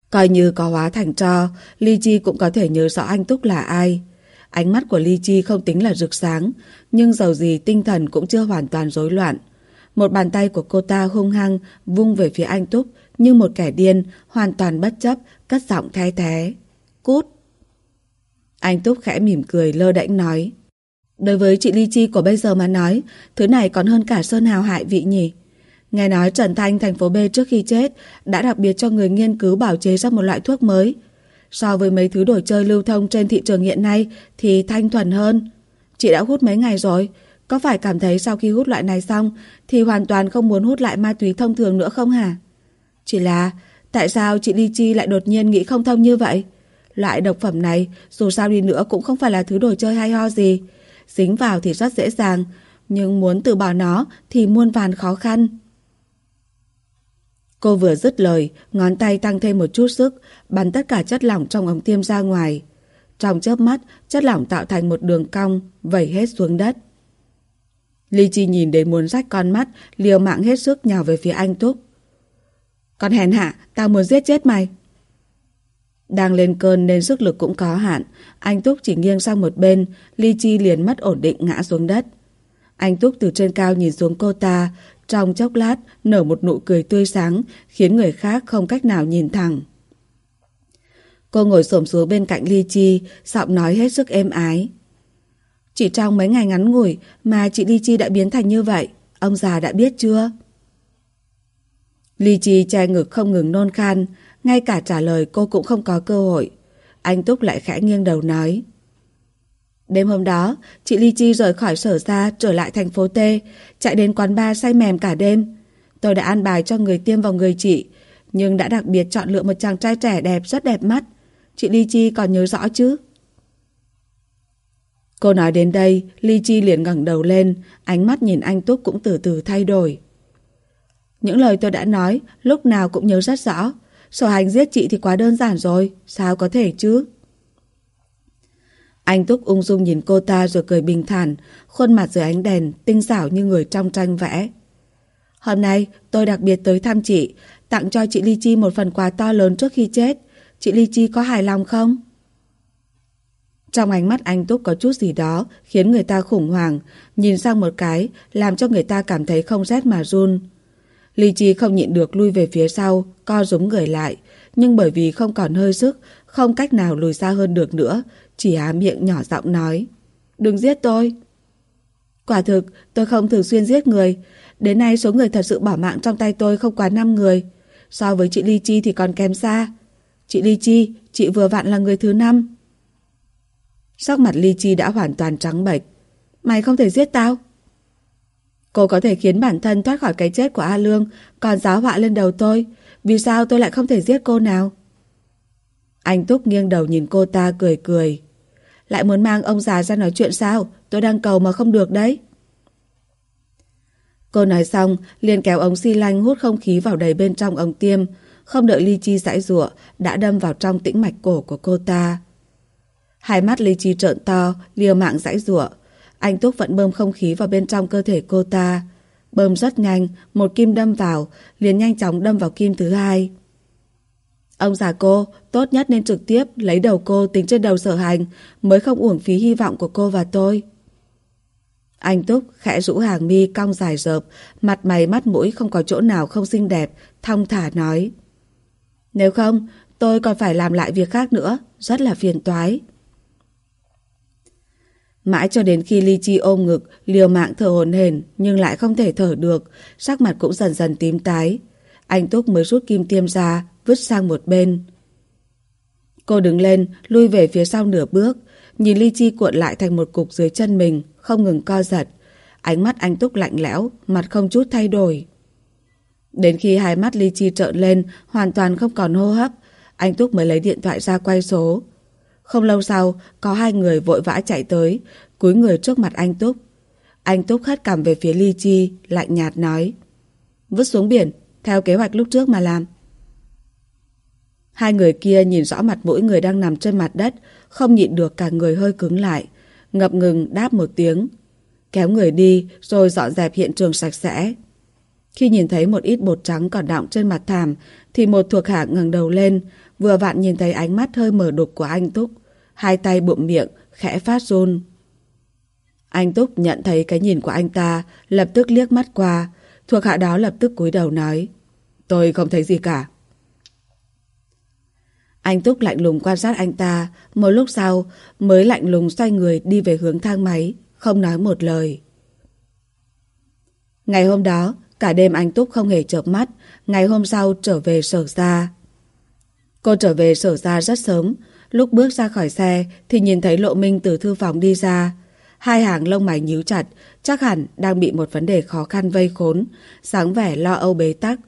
Coi như có hóa thành cho, Ly Chi cũng có thể nhớ rõ anh Túc là ai. Ánh mắt của Ly Chi không tính là rực sáng, nhưng dầu gì tinh thần cũng chưa hoàn toàn rối loạn. Một bàn tay của cô ta hung hăng vung về phía anh Túc như một kẻ điên, hoàn toàn bất chấp, cất giọng thay thế. Cút! Anh Túc khẽ mỉm cười lơ đễnh nói. Đối với chị Ly Chi của bây giờ mà nói, thứ này còn hơn cả sơn hào hại vị nhỉ. Nghe nói Trần Thanh thành phố B trước khi chết đã đặc biệt cho người nghiên cứu bảo chế ra một loại thuốc mới. So với mấy thứ đồ chơi lưu thông trên thị trường hiện nay thì thanh thuần hơn. Chị đã hút mấy ngày rồi, có phải cảm thấy sau khi hút loại này xong thì hoàn toàn không muốn hút lại ma túy thông thường nữa không hả? Chỉ là tại sao chị Ly Chi lại đột nhiên nghĩ không thông như vậy? Loại độc phẩm này dù sao đi nữa cũng không phải là thứ đồ chơi hay ho gì. Dính vào thì rất dễ dàng, nhưng muốn từ bỏ nó thì muôn vàn khó khăn. Cô vừa dứt lời, ngón tay tăng thêm một chút sức, bắn tất cả chất lỏng trong ống tiêm ra ngoài. Trong chớp mắt, chất lỏng tạo thành một đường cong, vẩy hết xuống đất. Ly Chi nhìn đến muốn rách con mắt, liều mạng hết sức nhào về phía anh Túc. Con hèn hạ, tao muốn giết chết mày. Đang lên cơn nên sức lực cũng có hạn, anh Túc chỉ nghiêng sang một bên, Ly Chi liền mất ổn định ngã xuống đất. Anh Túc từ trên cao nhìn xuống cô ta, trong chốc lát nở một nụ cười tươi sáng, khiến người khác không cách nào nhìn thẳng. Cô ngồi xổm xuống bên cạnh Ly Chi, giọng nói hết sức êm ái. Chỉ trong mấy ngày ngắn ngủi mà chị Ly Chi đã biến thành như vậy, ông già đã biết chưa? Ly Chi che ngực không ngừng nôn khan, ngay cả trả lời cô cũng không có cơ hội. Anh Túc lại khẽ nghiêng đầu nói. Đêm hôm đó, chị Ly Chi rời khỏi sở ra trở lại thành phố T, chạy đến quán bar say mềm cả đêm. Tôi đã an bài cho người tiêm vào người chị, nhưng đã đặc biệt chọn lựa một chàng trai trẻ đẹp rất đẹp mắt. Chị Ly Chi còn nhớ rõ chứ? Cô nói đến đây, Ly Chi liền ngẩng đầu lên, ánh mắt nhìn anh Túc cũng từ từ thay đổi. Những lời tôi đã nói, lúc nào cũng nhớ rất rõ. Sở hành giết chị thì quá đơn giản rồi, sao có thể chứ? Anh Túc ung dung nhìn cô ta rồi cười bình thản, khuôn mặt dưới ánh đèn, tinh xảo như người trong tranh vẽ. Hôm nay tôi đặc biệt tới thăm chị, tặng cho chị Ly Chi một phần quà to lớn trước khi chết. Chị Ly Chi có hài lòng không? Trong ánh mắt anh Túc có chút gì đó khiến người ta khủng hoảng, nhìn sang một cái làm cho người ta cảm thấy không rét mà run. Ly Chi không nhịn được lui về phía sau, co rúm người lại, nhưng bởi vì không còn hơi sức, không cách nào lùi xa hơn được nữa, chỉ há miệng nhỏ giọng nói. Đừng giết tôi. Quả thực, tôi không thường xuyên giết người. Đến nay số người thật sự bỏ mạng trong tay tôi không quá 5 người. So với chị Ly Chi thì còn kém xa. Chị Ly Chi, chị vừa vặn là người thứ năm. Sắc mặt Ly Chi đã hoàn toàn trắng bệch. Mày không thể giết tao. Cô có thể khiến bản thân thoát khỏi cái chết của A Lương, còn giáo họa lên đầu tôi. Vì sao tôi lại không thể giết cô nào? Anh Túc nghiêng đầu nhìn cô ta cười cười. Lại muốn mang ông già ra nói chuyện sao? Tôi đang cầu mà không được đấy. Cô nói xong, liền kéo ống xi lanh hút không khí vào đầy bên trong ống tiêm. Không đợi Ly Chi giải rụa, đã đâm vào trong tĩnh mạch cổ của cô ta. Hai mắt Ly Chi trợn to, liều mạng giải rụa. Anh Túc vẫn bơm không khí vào bên trong cơ thể cô ta. Bơm rất nhanh, một kim đâm vào, liền nhanh chóng đâm vào kim thứ hai. Ông già cô, tốt nhất nên trực tiếp lấy đầu cô tính trên đầu sở hành, mới không uổng phí hy vọng của cô và tôi. Anh Túc khẽ rũ hàng mi cong dài rợp, mặt mày mắt mũi không có chỗ nào không xinh đẹp, thong thả nói. Nếu không, tôi còn phải làm lại việc khác nữa, rất là phiền toái. Mãi cho đến khi Ly Chi ôm ngực, liều mạng thở hồn hển nhưng lại không thể thở được, sắc mặt cũng dần dần tím tái. Anh Túc mới rút kim tiêm ra, vứt sang một bên. Cô đứng lên, lui về phía sau nửa bước, nhìn Ly Chi cuộn lại thành một cục dưới chân mình, không ngừng co giật. Ánh mắt anh Túc lạnh lẽo, mặt không chút thay đổi. Đến khi hai mắt Ly Chi trợn lên, hoàn toàn không còn hô hấp, anh Túc mới lấy điện thoại ra quay số. Không lâu sau, có hai người vội vã chạy tới, cúi người trước mặt anh Túc. Anh Túc hất cằm về phía Ly Chi, lạnh nhạt nói. Vứt xuống biển, theo kế hoạch lúc trước mà làm. Hai người kia nhìn rõ mặt mỗi người đang nằm trên mặt đất, không nhịn được cả người hơi cứng lại, ngập ngừng đáp một tiếng. Kéo người đi rồi dọn dẹp hiện trường sạch sẽ. Khi nhìn thấy một ít bột trắng còn đọng trên mặt thảm, thì một thuộc hạ ngẩng đầu lên, vừa vặn nhìn thấy ánh mắt hơi mở đục của anh Túc. Hai tay bụng miệng, khẽ phát run. Anh Túc nhận thấy cái nhìn của anh ta, lập tức liếc mắt qua. Thuộc hạ đó lập tức cúi đầu nói. Tôi không thấy gì cả. Anh Túc lạnh lùng quan sát anh ta, một lúc sau mới lạnh lùng xoay người đi về hướng thang máy, không nói một lời. Ngày hôm đó, Cả đêm anh Túc không hề chợp mắt, ngày hôm sau trở về sở ra. Cô trở về sở ra rất sớm, lúc bước ra khỏi xe thì nhìn thấy Lộ Minh từ thư phòng đi ra. Hai hàng lông mày nhíu chặt, chắc hẳn đang bị một vấn đề khó khăn vây khốn, sáng vẻ lo âu bế tắc.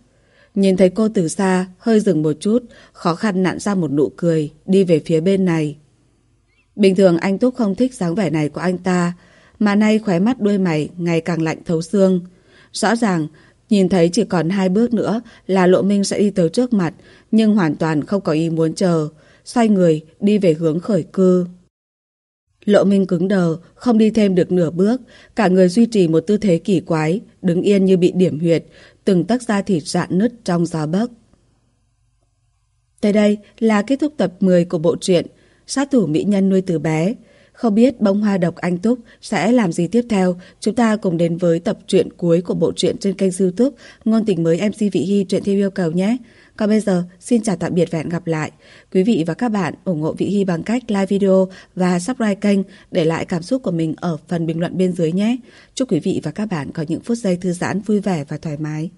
Nhìn thấy cô từ xa, hơi dừng một chút, khó khăn nặn ra một nụ cười, đi về phía bên này. Bình thường anh Túc không thích dáng vẻ này của anh ta, mà nay khóe mắt đuôi mày ngày càng lạnh thấu xương. Rõ ràng, nhìn thấy chỉ còn hai bước nữa là Lộ Minh sẽ đi tới trước mặt, nhưng hoàn toàn không có ý muốn chờ, xoay người đi về hướng khởi cư. Lộ Minh cứng đờ, không đi thêm được nửa bước, cả người duy trì một tư thế kỳ quái, đứng yên như bị điểm huyệt, từng tấc da thịt rạn nứt trong gió bấc. Tới đây là kết thúc tập 10 của bộ truyện Sát thủ mỹ nhân nuôi từ bé. Không biết bông hoa độc anh Túc sẽ làm gì tiếp theo, chúng ta cùng đến với tập truyện cuối của bộ truyện trên kênh youtube Ngôn tình mới MC Vị Hy truyện theo yêu cầu nhé. Còn bây giờ, xin chào tạm biệt và hẹn gặp lại. Quý vị và các bạn ủng hộ Vị Hy bằng cách like video và subscribe kênh để lại cảm xúc của mình ở phần bình luận bên dưới nhé. Chúc quý vị và các bạn có những phút giây thư giãn vui vẻ và thoải mái.